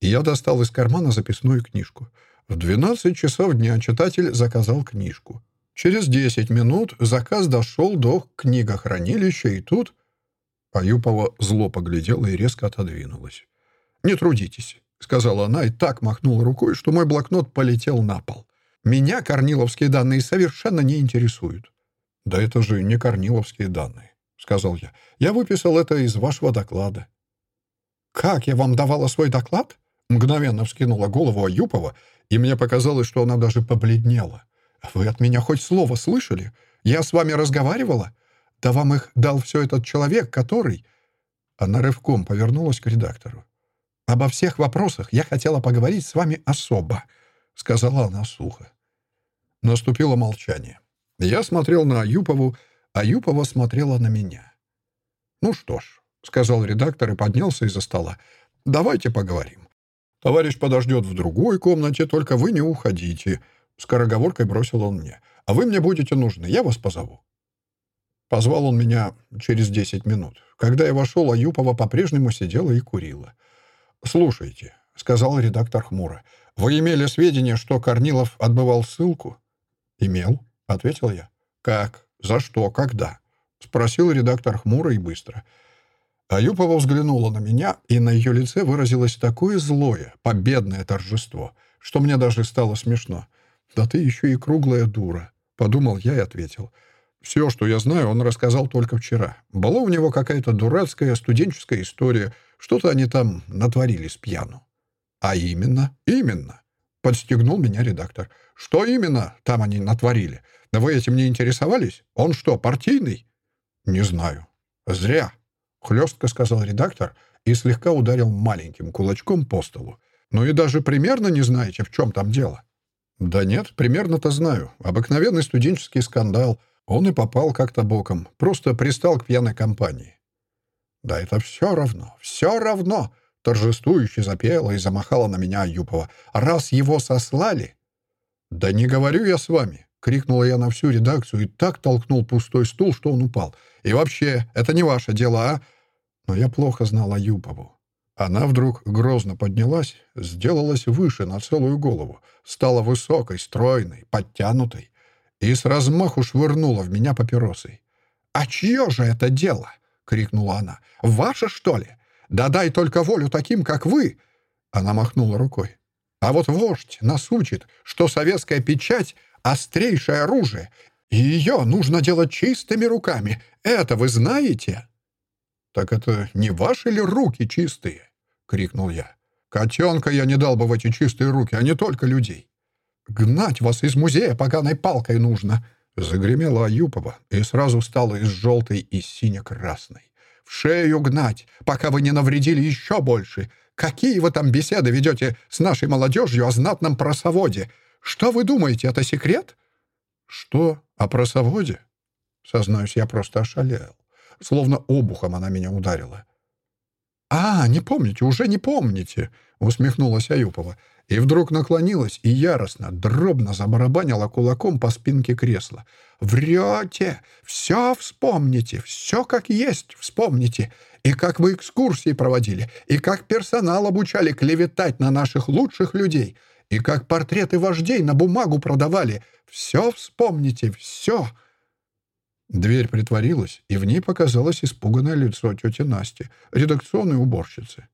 я достал из кармана записную книжку. В 12 часов дня читатель заказал книжку. Через 10 минут заказ дошел до книгохранилища, и тут... Аюпова зло поглядела и резко отодвинулась. «Не трудитесь», — сказала она и так махнула рукой, что мой блокнот полетел на пол. «Меня корниловские данные совершенно не интересуют». «Да это же не корниловские данные», — сказал я. «Я выписал это из вашего доклада». «Как я вам давала свой доклад?» Мгновенно вскинула голову Аюпова, и мне показалось, что она даже побледнела. «Вы от меня хоть слово слышали? Я с вами разговаривала? Да вам их дал все этот человек, который...» Она рывком повернулась к редактору. «Обо всех вопросах я хотела поговорить с вами особо», — сказала она сухо. Наступило молчание. Я смотрел на Аюпову, а Юпова смотрела на меня. «Ну что ж», — сказал редактор и поднялся из-за стола, — «давайте поговорим. Товарищ подождет в другой комнате, только вы не уходите. Скороговоркой бросил он мне. А вы мне будете нужны, я вас позову. Позвал он меня через десять минут. Когда я вошел, Аюпова по-прежнему сидела и курила. «Слушайте», — сказал редактор хмуро, — «вы имели сведения, что Корнилов отбывал ссылку?» «Имел», — ответил я. «Как? За что? Когда?» — спросил редактор хмуро и быстро. Аюпова взглянула на меня, и на ее лице выразилось такое злое, победное торжество, что мне даже стало смешно. «Да ты еще и круглая дура», — подумал я и ответил. «Все, что я знаю, он рассказал только вчера. Была у него какая-то дурацкая студенческая история, что-то они там натворили с пьяну». «А именно? Именно!» — подстегнул меня редактор. «Что именно там они натворили? Вы этим не интересовались? Он что, партийный?» «Не знаю». «Зря», Хлестко сказал редактор и слегка ударил маленьким кулачком по столу. «Ну и даже примерно не знаете, в чем там дело?» «Да нет, примерно-то знаю. Обыкновенный студенческий скандал. Он и попал как-то боком. Просто пристал к пьяной компании». «Да это все равно, все равно!» Торжествующе запела и замахала на меня Аюпова. «Раз его сослали...» «Да не говорю я с вами!» — крикнула я на всю редакцию и так толкнул пустой стул, что он упал. «И вообще, это не ваше дело, а? но я плохо знала Юпову. Она вдруг грозно поднялась, сделалась выше на целую голову, стала высокой, стройной, подтянутой и с размаху швырнула в меня папиросой. «А чье же это дело?» — крикнула она. «Ваше, что ли? Да дай только волю таким, как вы!» Она махнула рукой. «А вот вождь нас учит, что советская печать — острейшее оружие, и ее нужно делать чистыми руками. Это вы знаете?» «Так это не ваши ли руки чистые?» — крикнул я. «Котенка я не дал бы в эти чистые руки, а не только людей». «Гнать вас из музея поганой палкой нужно!» — загремела Аюпова и сразу стала из желтой и сине-красной. в шею гнать, пока вы не навредили еще больше. Какие вы там беседы ведете с нашей молодежью о знатном просоводе? Что вы думаете, это секрет?» «Что? О просоводе?» Сознаюсь, я просто ошалел. Словно обухом она меня ударила. «А, не помните, уже не помните!» — усмехнулась Аюпова. И вдруг наклонилась и яростно, дробно забарабанила кулаком по спинке кресла. «Врете! Все вспомните! Все как есть вспомните! И как вы экскурсии проводили, и как персонал обучали клеветать на наших лучших людей, и как портреты вождей на бумагу продавали. Все вспомните! Все!» Дверь притворилась, и в ней показалось испуганное лицо тети Насти, редакционной уборщицы.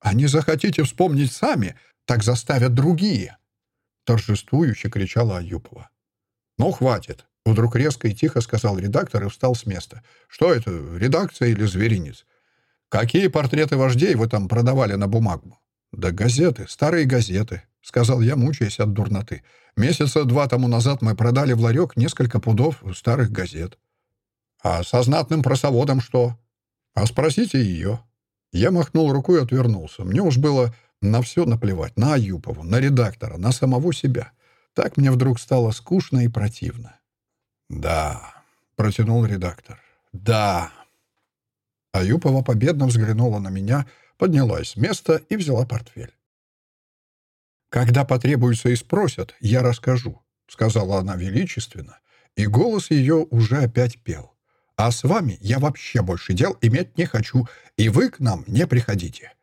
«А не захотите вспомнить сами, так заставят другие!» Торжествующе кричала Аюпова. «Ну, хватит!» — вдруг резко и тихо сказал редактор и встал с места. «Что это, редакция или зверинец? Какие портреты вождей вы там продавали на бумагу?» «Да газеты, старые газеты», — сказал я, мучаясь от дурноты. «Месяца два тому назад мы продали в ларек несколько пудов старых газет». «А со знатным просоводом что?» «А спросите ее». Я махнул рукой и отвернулся. Мне уж было на все наплевать. На Аюпову, на редактора, на самого себя. Так мне вдруг стало скучно и противно. «Да», — протянул редактор. «Да». Аюпова победно взглянула на меня, поднялась с места и взяла портфель. «Когда потребуется и спросят, я расскажу», — сказала она величественно, и голос ее уже опять пел. А с вами я вообще больше дел иметь не хочу, и вы к нам не приходите».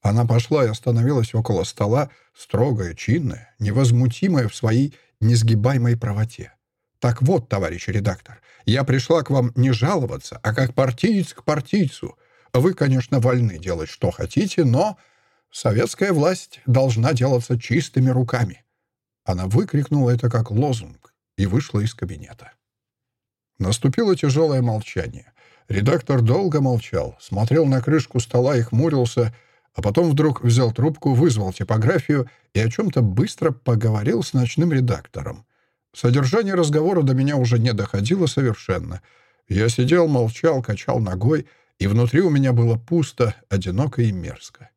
Она пошла и остановилась около стола, строгая, чинная, невозмутимая в своей несгибаемой правоте. «Так вот, товарищ редактор, я пришла к вам не жаловаться, а как партиец к партийцу. Вы, конечно, вольны делать, что хотите, но советская власть должна делаться чистыми руками». Она выкрикнула это как лозунг и вышла из кабинета. Наступило тяжелое молчание. Редактор долго молчал, смотрел на крышку стола и хмурился, а потом вдруг взял трубку, вызвал типографию и о чем-то быстро поговорил с ночным редактором. Содержание разговора до меня уже не доходило совершенно. Я сидел, молчал, качал ногой, и внутри у меня было пусто, одиноко и мерзко.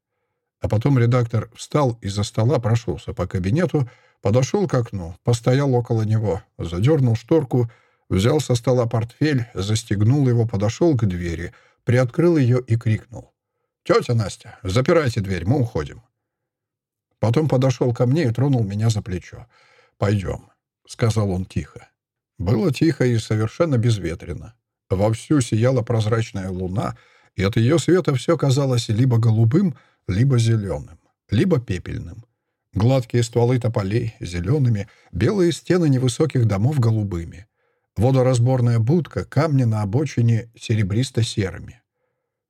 А потом редактор встал из-за стола, прошелся по кабинету, подошел к окну, постоял около него, задернул шторку — Взял со стола портфель, застегнул его, подошел к двери, приоткрыл ее и крикнул. «Тетя Настя, запирайте дверь, мы уходим». Потом подошел ко мне и тронул меня за плечо. «Пойдем», — сказал он тихо. Было тихо и совершенно безветренно. Вовсю сияла прозрачная луна, и от ее света все казалось либо голубым, либо зеленым, либо пепельным. Гладкие стволы тополей — зелеными, белые стены невысоких домов — голубыми. Водоразборная будка, камни на обочине серебристо-серыми.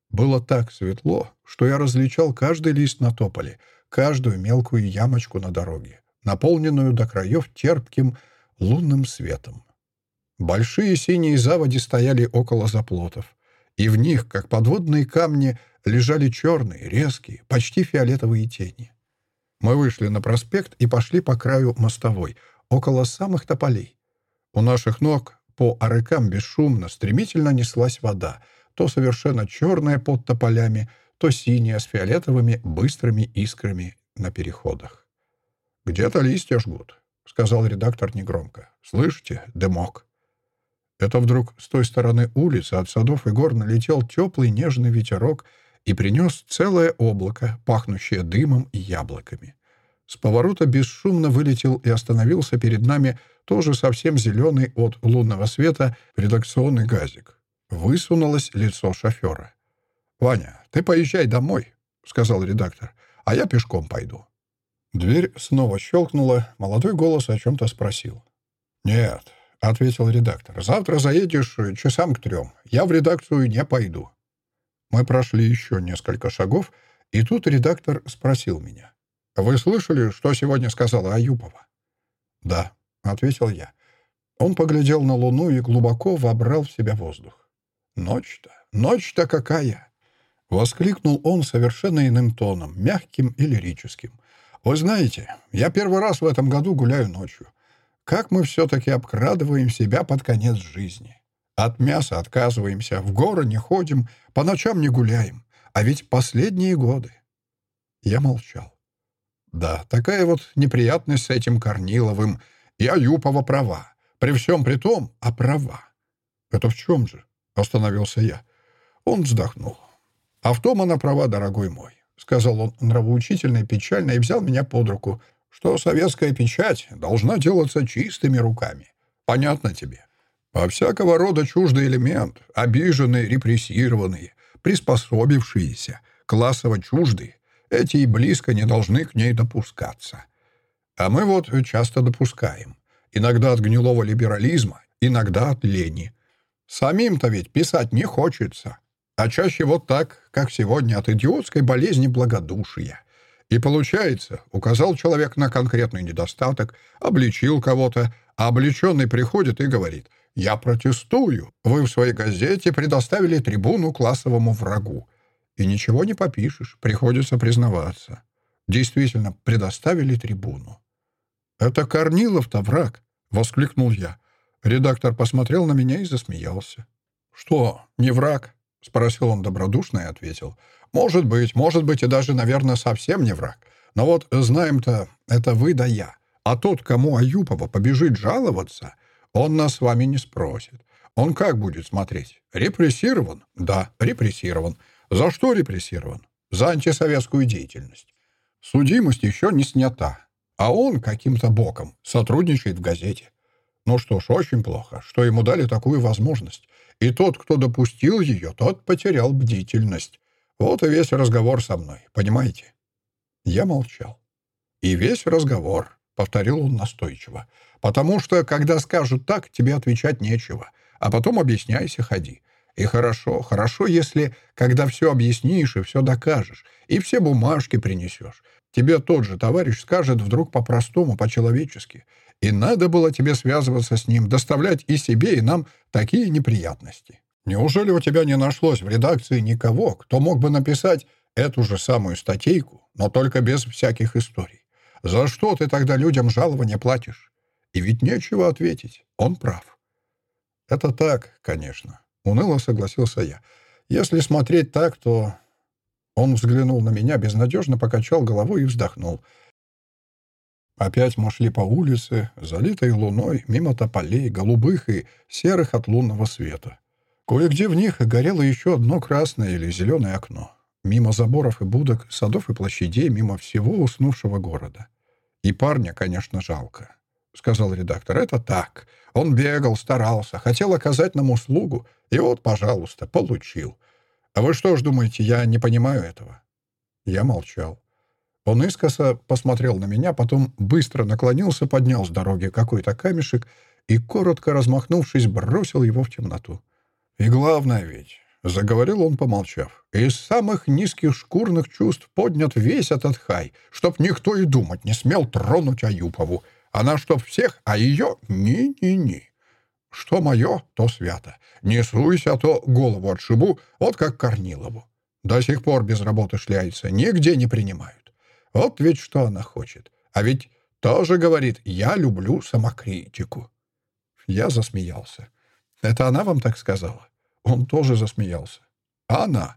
Было так светло, что я различал каждый лист на тополе, каждую мелкую ямочку на дороге, наполненную до краев терпким лунным светом. Большие синие заводи стояли около заплотов, и в них, как подводные камни, лежали черные, резкие, почти фиолетовые тени. Мы вышли на проспект и пошли по краю мостовой, около самых тополей. У наших ног по арыкам бесшумно, стремительно неслась вода, то совершенно черная под тополями, то синяя с фиолетовыми быстрыми искрами на переходах. «Где-то листья жгут», — сказал редактор негромко. «Слышите? Дымок». Это вдруг с той стороны улицы от садов и гор налетел теплый нежный ветерок и принес целое облако, пахнущее дымом и яблоками. С поворота бесшумно вылетел и остановился перед нами тоже совсем зеленый от лунного света редакционный газик. Высунулось лицо шофера. «Ваня, ты поезжай домой», — сказал редактор, — «а я пешком пойду». Дверь снова щелкнула, молодой голос о чем-то спросил. «Нет», — ответил редактор, — «завтра заедешь часам к трем. Я в редакцию не пойду». Мы прошли еще несколько шагов, и тут редактор спросил меня. «Вы слышали, что сегодня сказала Аюпова?» «Да», — ответил я. Он поглядел на луну и глубоко вобрал в себя воздух. «Ночь-то, ночь-то какая!» Воскликнул он совершенно иным тоном, мягким и лирическим. «Вы знаете, я первый раз в этом году гуляю ночью. Как мы все-таки обкрадываем себя под конец жизни. От мяса отказываемся, в горы не ходим, по ночам не гуляем. А ведь последние годы. Я молчал. Да, такая вот неприятность с этим Корниловым. И Аюпова права. При всем при том, а права. Это в чем же? Остановился я. Он вздохнул. А в том она права, дорогой мой. Сказал он нравоучительно и печально и взял меня под руку, что советская печать должна делаться чистыми руками. Понятно тебе? А всякого рода чуждый элемент, обиженные, репрессированные, приспособившиеся, классово чуждые, эти и близко не должны к ней допускаться. А мы вот часто допускаем. Иногда от гнилого либерализма, иногда от лени. Самим-то ведь писать не хочется. А чаще вот так, как сегодня, от идиотской болезни благодушия. И получается, указал человек на конкретный недостаток, обличил кого-то, а обличенный приходит и говорит — «Я протестую. Вы в своей газете предоставили трибуну классовому врагу. И ничего не попишешь, приходится признаваться. Действительно, предоставили трибуну». «Это Корнилов-то враг!» — воскликнул я. Редактор посмотрел на меня и засмеялся. «Что, не враг?» — спросил он добродушно и ответил. «Может быть, может быть, и даже, наверное, совсем не враг. Но вот знаем-то, это вы да я. А тот, кому Аюпова побежит жаловаться, он нас с вами не спросит. Он как будет смотреть? Репрессирован? Да, репрессирован. За что репрессирован? За антисоветскую деятельность. Судимость еще не снята. А он каким-то боком сотрудничает в газете. Ну что ж, очень плохо, что ему дали такую возможность. И тот, кто допустил ее, тот потерял бдительность. Вот и весь разговор со мной, понимаете? Я молчал. И весь разговор, — повторил он настойчиво. «Потому что, когда скажут так, тебе отвечать нечего. А потом объясняйся, ходи. И хорошо, хорошо, если, когда все объяснишь и все докажешь, и все бумажки принесешь, тебе тот же товарищ скажет вдруг по-простому, по-человечески. И надо было тебе связываться с ним, доставлять и себе, и нам такие неприятности. Неужели у тебя не нашлось в редакции никого, кто мог бы написать эту же самую статейку, но только без всяких историй? За что ты тогда людям жалования платишь? И ведь нечего ответить. Он прав. Это так, конечно. Уныло согласился я. Если смотреть так, то... Он взглянул на меня, безнадежно покачал головой и вздохнул. Опять мы шли по улице, залитой луной, мимо тополей, голубых и серых от лунного света. Кое-где в них горело еще одно красное или зеленое окно. Мимо заборов и будок, садов и площадей, мимо всего уснувшего города. И парня, конечно, жалко, — сказал редактор. Это так. Он бегал, старался, хотел оказать нам услугу. И вот, пожалуйста, получил. А вы что ж думаете, я не понимаю этого? Я молчал. Он искоса посмотрел на меня, потом быстро наклонился, поднял с дороги какой-то камешек и, коротко размахнувшись, бросил его в темноту. И главное ведь, Заговорил он, помолчав. «Из самых низких шкурных чувств поднят весь этот хай, чтоб никто и думать не смел тронуть Аюпову. Она чтоб всех, а ее ни-ни-ни. Что мое, то свято. Не суйся, а то голову отшибу, вот как Корнилову. До сих пор без работы шляется, нигде не принимают. Вот ведь что она хочет. А ведь тоже говорит, я люблю самокритику». Я засмеялся. «Это она вам так сказала?» Он тоже засмеялся. «Она!»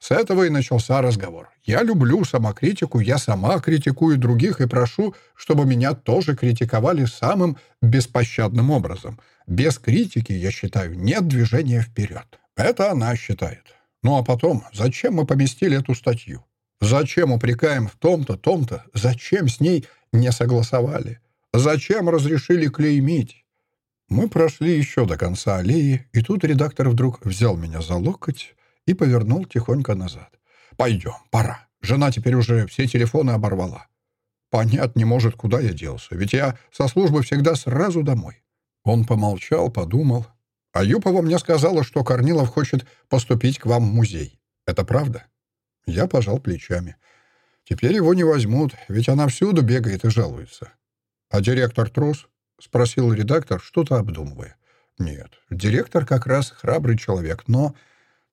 С этого и начался разговор. «Я люблю самокритику, я сама критикую других и прошу, чтобы меня тоже критиковали самым беспощадным образом. Без критики, я считаю, нет движения вперед. Это она считает. Ну а потом, зачем мы поместили эту статью? Зачем упрекаем в том-то, том-то? Зачем с ней не согласовали? Зачем разрешили клеймить? Мы прошли еще до конца аллеи, и тут редактор вдруг взял меня за локоть и повернул тихонько назад. «Пойдем, пора. Жена теперь уже все телефоны оборвала. Понять не может, куда я делся, ведь я со службы всегда сразу домой». Он помолчал, подумал. «А Юпова мне сказала, что Корнилов хочет поступить к вам в музей. Это правда?» Я пожал плечами. «Теперь его не возьмут, ведь она всюду бегает и жалуется. А директор трус?» — спросил редактор, что-то обдумывая. «Нет, директор как раз храбрый человек, но...»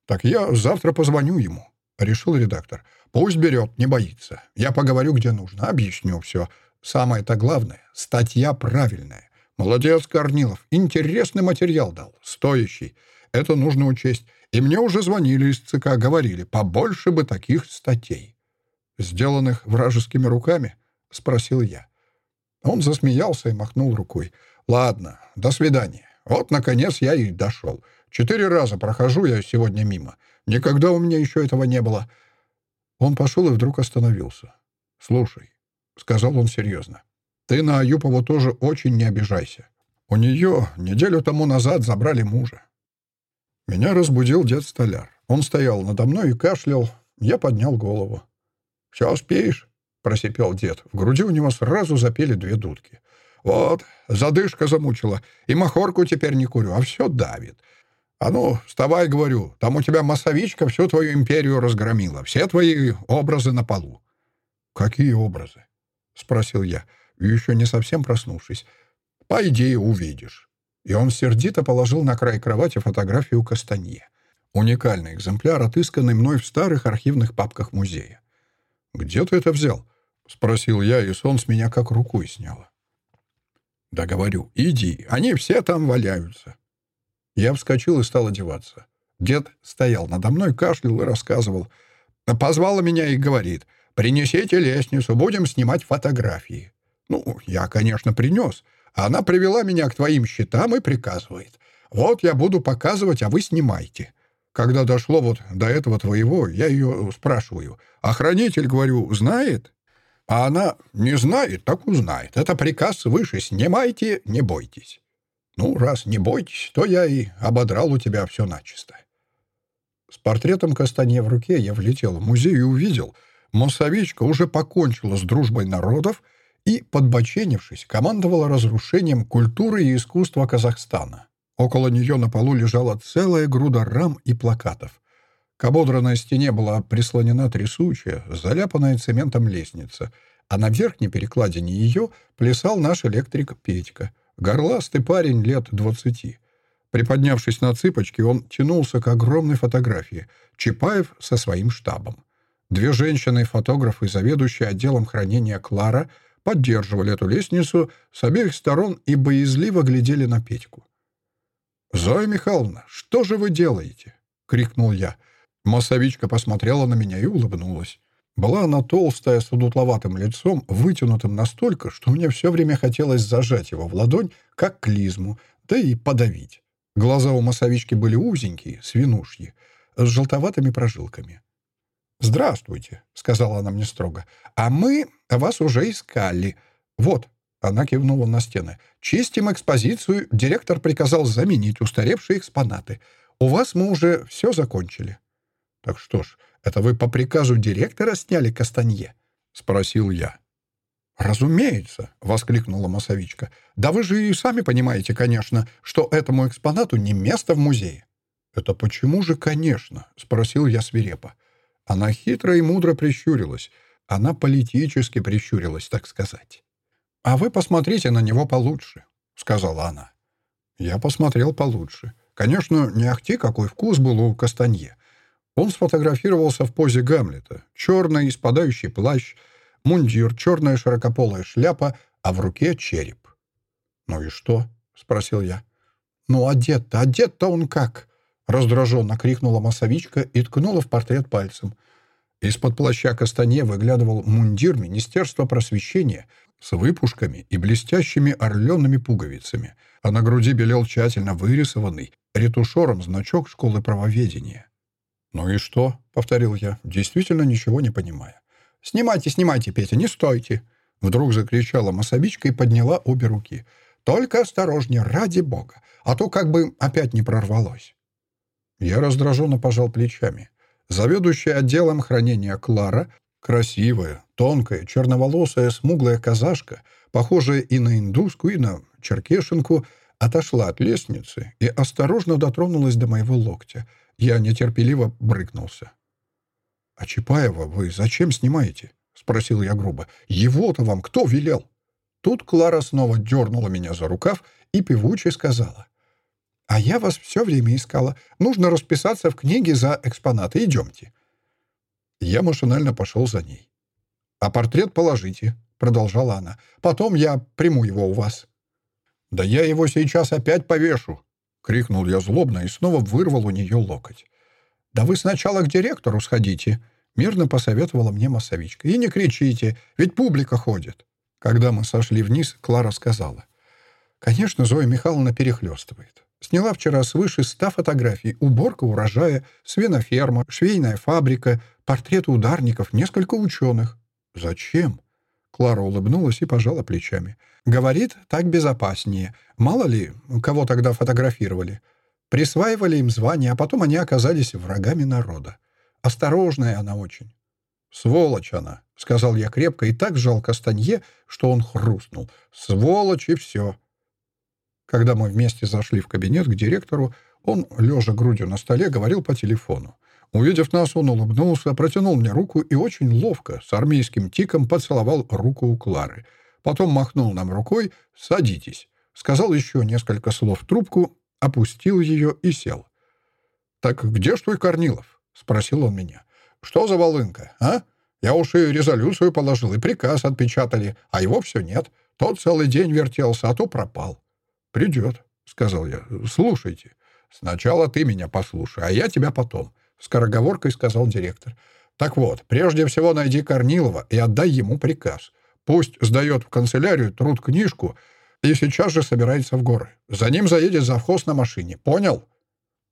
«Так я завтра позвоню ему», — решил редактор. «Пусть берет, не боится. Я поговорю, где нужно, объясню все. Самое-то главное — статья правильная. «Молодец, Корнилов. Интересный материал дал. Стоящий. Это нужно учесть. И мне уже звонили из ЦК, говорили, побольше бы таких статей». «Сделанных вражескими руками?» — спросил я. Он засмеялся и махнул рукой. «Ладно, до свидания. Вот, наконец, я и дошел. Четыре раза прохожу я сегодня мимо. Никогда у меня еще этого не было». Он пошел и вдруг остановился. «Слушай», — сказал он серьезно, — «ты на Аюпову тоже очень не обижайся. У нее неделю тому назад забрали мужа». Меня разбудил дед-столяр. Он стоял надо мной и кашлял. Я поднял голову. «Все спишь?» — просипел дед. В груди у него сразу запели две дудки. «Вот, задышка замучила, и махорку теперь не курю, а все давит. А ну, вставай, говорю, там у тебя массовичка всю твою империю разгромила, все твои образы на полу». «Какие образы?» — спросил я, еще не совсем проснувшись. «Пойди, увидишь». И он сердито положил на край кровати фотографию Кастанье. Уникальный экземпляр, отысканный мной в старых архивных папках музея. «Где ты это взял?» — спросил я, и сон с меня как рукой сняло. «Да говорю, иди, они все там валяются». Я вскочил и стал одеваться. Дед стоял надо мной, кашлял и рассказывал. Позвала меня и говорит, «Принесите лестницу, будем снимать фотографии». Ну, я, конечно, принес. Она привела меня к твоим счетам и приказывает. «Вот я буду показывать, а вы снимайте». Когда дошло вот до этого твоего, я ее спрашиваю. Охранитель, говорю, знает? А она не знает, так узнает. Это приказ выше. Снимайте, не бойтесь. Ну, раз не бойтесь, то я и ободрал у тебя все начисто. С портретом Кастанье в руке я влетел в музей и увидел. Мосовичка уже покончила с дружбой народов и, подбоченившись, командовала разрушением культуры и искусства Казахстана. Около нее на полу лежала целая груда рам и плакатов. К ободранной стене была прислонена трясучая, заляпанная цементом лестница, а на верхней перекладине ее плясал наш электрик Петька, горластый парень лет двадцати. Приподнявшись на цыпочки, он тянулся к огромной фотографии. Чапаев со своим штабом. Две женщины-фотографы и заведующая отделом хранения Клара поддерживали эту лестницу с обеих сторон и боязливо глядели на Петьку. «Зоя Михайловна, что же вы делаете?» — крикнул я. Массовичка посмотрела на меня и улыбнулась. Была она толстая, с удутловатым лицом, вытянутым настолько, что мне все время хотелось зажать его в ладонь, как клизму, да и подавить. Глаза у массовички были узенькие, свинушьи, с желтоватыми прожилками. «Здравствуйте», — сказала она мне строго. «А мы вас уже искали. Вот, она кивнула на стены. «Чистим экспозицию. Директор приказал заменить устаревшие экспонаты. У вас мы уже все закончили». «Так что ж, это вы по приказу директора сняли Кастанье?» — спросил я. «Разумеется», — воскликнула Масовичка. «Да вы же и сами понимаете, конечно, что этому экспонату не место в музее». «Это почему же, конечно?» — спросил я свирепо. Она хитро и мудро прищурилась. Она политически прищурилась, так сказать. «А вы посмотрите на него получше», — сказала она. Я посмотрел получше. Конечно, не ахти какой вкус был у Кастанье. Он сфотографировался в позе Гамлета. Черный спадающий плащ, мундир, черная широкополая шляпа, а в руке череп. «Ну и что?» — спросил я. «Ну, одет-то, одет-то он как?» — раздраженно крикнула массовичка и ткнула в портрет пальцем. Из-под плаща Кастанье выглядывал мундир Министерства просвещения с выпушками и блестящими орленными пуговицами, а на груди белел тщательно вырисованный ретушером значок школы правоведения. «Ну и что?» — повторил я, действительно ничего не понимая. «Снимайте, снимайте, Петя, не стойте!» Вдруг закричала массовичка и подняла обе руки. «Только осторожнее, ради бога, а то как бы опять не прорвалось». Я раздраженно пожал плечами. Заведующая отделом хранения Клара Красивая, тонкая, черноволосая, смуглая казашка, похожая и на индуску, и на черкешенку, отошла от лестницы и осторожно дотронулась до моего локтя. Я нетерпеливо брыкнулся. «А Чапаева вы зачем снимаете?» — спросил я грубо. «Его-то вам кто велел?» Тут Клара снова дернула меня за рукав и певуче сказала. «А я вас все время искала. Нужно расписаться в книге за экспонаты. Идемте». Я машинально пошел за ней. «А портрет положите», — продолжала она. «Потом я приму его у вас». «Да я его сейчас опять повешу!» — крикнул я злобно и снова вырвал у нее локоть. «Да вы сначала к директору сходите», — мирно посоветовала мне массовичка. «И не кричите, ведь публика ходит». Когда мы сошли вниз, Клара сказала. «Конечно, Зоя Михайловна перехлестывает. Сняла вчера свыше ста фотографий. Уборка урожая, свиноферма, швейная фабрика, портреты ударников, несколько ученых. Зачем? Клара улыбнулась и пожала плечами. Говорит, так безопаснее. Мало ли, кого тогда фотографировали. Присваивали им звания, а потом они оказались врагами народа. Осторожная она очень. «Сволочь она», — сказал я крепко, и так сжал Кастанье, что он хрустнул. «Сволочь и все». Когда мы вместе зашли в кабинет к директору, он, лежа грудью на столе, говорил по телефону. Увидев нас, он улыбнулся, протянул мне руку и очень ловко, с армейским тиком, поцеловал руку у Клары. Потом махнул нам рукой «Садитесь». Сказал еще несколько слов в трубку, опустил ее и сел. «Так где ж твой Корнилов?» — спросил он меня. «Что за волынка, а? Я уж и резолюцию положил, и приказ отпечатали, а его все нет. Тот целый день вертелся, а то пропал». «Придет», — сказал я. «Слушайте. Сначала ты меня послушай, а я тебя потом», — скороговоркой сказал директор. «Так вот, прежде всего найди Корнилова и отдай ему приказ. Пусть сдает в канцелярию труд-книжку и сейчас же собирается в горы. За ним заедет завхоз на машине. Понял?»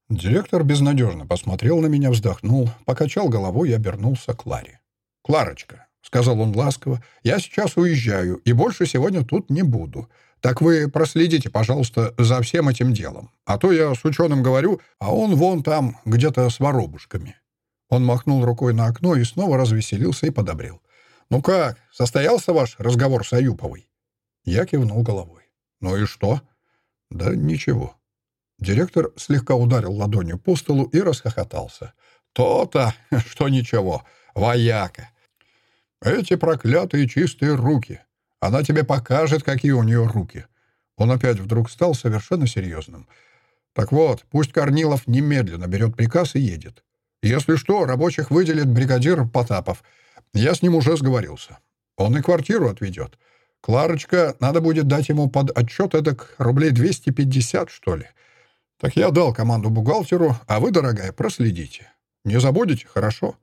Директор безнадежно посмотрел на меня, вздохнул, покачал головой и обернулся к Ларе. «Кларочка», — сказал он ласково, — «я сейчас уезжаю и больше сегодня тут не буду. Так вы проследите, пожалуйста, за всем этим делом. А то я с ученым говорю, а он вон там, где-то с воробушками». Он махнул рукой на окно и снова развеселился и подобрел. «Ну как, состоялся ваш разговор с Аюповой?» Я кивнул головой. «Ну и что?» «Да ничего». Директор слегка ударил ладонью по столу и расхохотался. «То-то, что ничего, вояка. Эти проклятые чистые руки. Она тебе покажет, какие у нее руки». Он опять вдруг стал совершенно серьезным. «Так вот, пусть Корнилов немедленно берет приказ и едет. Если что, рабочих выделит бригадир Потапов. Я с ним уже сговорился. Он и квартиру отведет. Кларочка, надо будет дать ему под отчет эдак рублей 250, что ли. Так я дал команду бухгалтеру, а вы, дорогая, проследите. Не забудете, хорошо?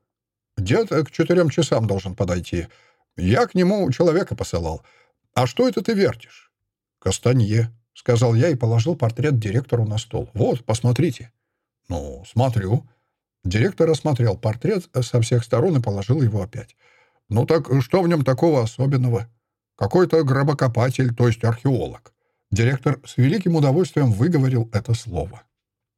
Дед к четырем часам должен подойти. Я к нему человека посылал. А что это ты вертишь? Кастанье, сказал я и положил портрет директору на стол. Вот, посмотрите. Ну, смотрю. Директор осмотрел портрет со всех сторон и положил его опять. Ну так что в нем такого особенного? Какой-то гробокопатель, то есть археолог. Директор с великим удовольствием выговорил это слово.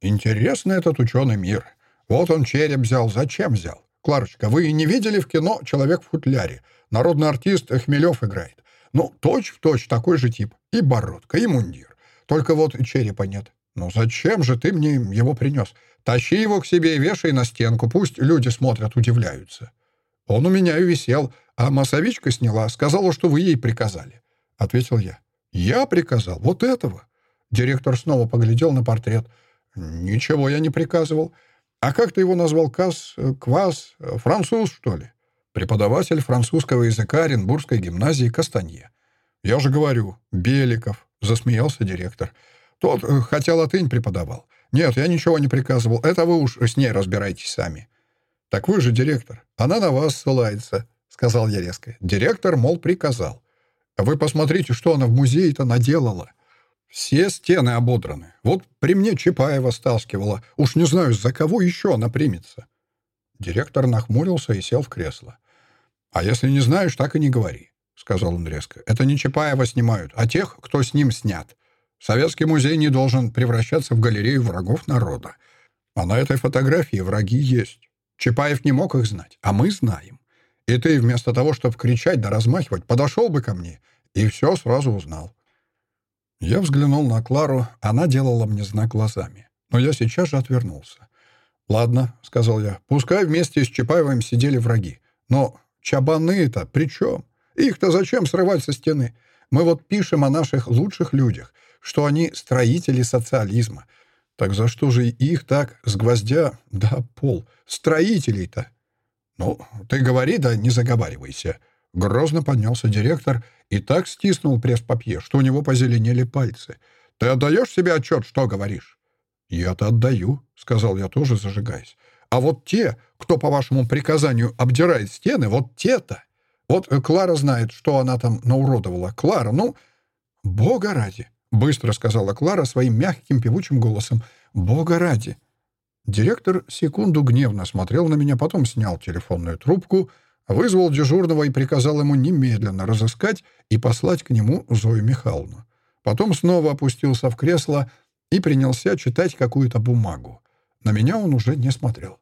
Интересный этот ученый мир. Вот он череп взял. Зачем взял? Кларочка, вы не видели в кино «Человек в футляре»? Народный артист Хмелев играет. Ну, точь-в-точь точь такой же тип. И бородка, и мундир. Только вот черепа нет. Ну зачем же ты мне его принес? Тащи его к себе и вешай на стенку. Пусть люди смотрят, удивляются. Он у меня и висел, а массовичка сняла. Сказала, что вы ей приказали. Ответил я. Я приказал? Вот этого? Директор снова поглядел на портрет. Ничего я не приказывал. А как ты его назвал? Кас? Квас? Француз, что ли? Преподаватель французского языка Оренбургской гимназии Кастанье. «Я же говорю, Беликов», — засмеялся директор. «Тот э, хотя латынь преподавал. Нет, я ничего не приказывал. Это вы уж с ней разбирайтесь сами». «Так вы же директор. Она на вас ссылается», — сказал я резко. «Директор, мол, приказал. Вы посмотрите, что она в музее-то наделала. Все стены ободраны. Вот при мне Чапаева стаскивала. Уж не знаю, за кого еще она примется». Директор нахмурился и сел в кресло. «А если не знаешь, так и не говори», — сказал он резко. «Это не Чапаева снимают, а тех, кто с ним снят. Советский музей не должен превращаться в галерею врагов народа. А на этой фотографии враги есть. Чапаев не мог их знать, а мы знаем. И ты вместо того, чтобы кричать да размахивать, подошел бы ко мне и все сразу узнал». Я взглянул на Клару, она делала мне знак глазами. Но я сейчас же отвернулся. «Ладно», — сказал я, — «пускай вместе с Чапаевым сидели враги. Но Чабаны-то при чем? Их-то зачем срывать со стены? Мы вот пишем о наших лучших людях, что они строители социализма. Так за что же их так с гвоздя да пол? Строителей-то? Ну, ты говори, да не заговаривайся. Грозно поднялся директор и так стиснул пресс-папье, что у него позеленели пальцы. «Ты отдаешь себе отчет, что говоришь?» «Я-то отдаю», — сказал я тоже, зажигаясь. «А вот те, кто по вашему приказанию обдирает стены, вот те-то. Вот Клара знает, что она там науродовала. Клара, ну...» «Бога ради!» — быстро сказала Клара своим мягким певучим голосом. «Бога ради!» Директор секунду гневно смотрел на меня, потом снял телефонную трубку, вызвал дежурного и приказал ему немедленно разыскать и послать к нему Зою Михайловну. Потом снова опустился в кресло и принялся читать какую-то бумагу. На меня он уже не смотрел.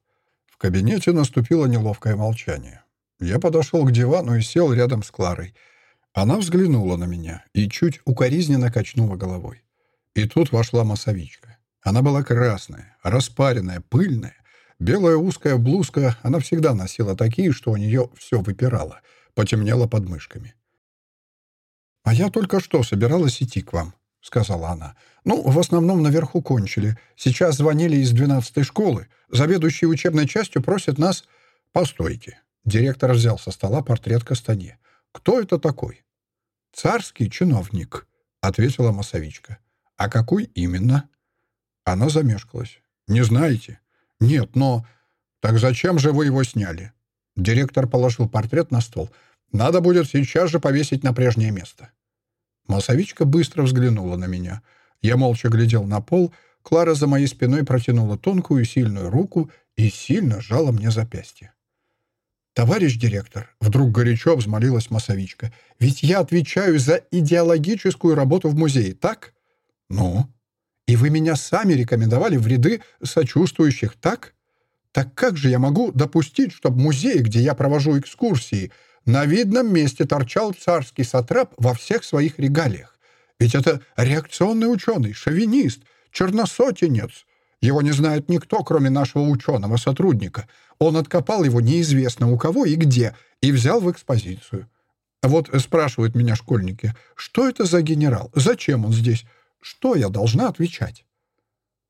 В кабинете наступило неловкое молчание. Я подошел к дивану и сел рядом с Кларой. Она взглянула на меня и чуть укоризненно качнула головой. И тут вошла массовичка. Она была красная, распаренная, пыльная. Белая узкая блузка, она всегда носила такие, что у нее все выпирало, потемнело под мышками. «А я только что собиралась идти к вам», — сказала она. «Ну, в основном наверху кончили. Сейчас звонили из двенадцатой школы. Заведующий учебной частью просит нас...» «Постойте». Директор взял со стола портрет Кастане. «Кто это такой?» «Царский чиновник», — ответила массовичка. «А какой именно?» Она замешкалась. «Не знаете?» «Нет, но...» «Так зачем же вы его сняли?» Директор положил портрет на стол. «Надо будет сейчас же повесить на прежнее место». Массовичка быстро взглянула на меня. Я молча глядел на пол. Клара за моей спиной протянула тонкую сильную руку и сильно сжала мне запястье. «Товарищ директор», — вдруг горячо взмолилась массовичка, «ведь я отвечаю за идеологическую работу в музее, так?» «Ну?» И вы меня сами рекомендовали в ряды сочувствующих, так? Так как же я могу допустить, чтобы в музее, где я провожу экскурсии, на видном месте торчал царский сатрап во всех своих регалиях? Ведь это реакционный ученый, шовинист, черносотенец. Его не знает никто, кроме нашего ученого сотрудника. Он откопал его неизвестно у кого и где, и взял в экспозицию. Вот спрашивают меня школьники, что это за генерал, зачем он здесь? Что я должна отвечать?»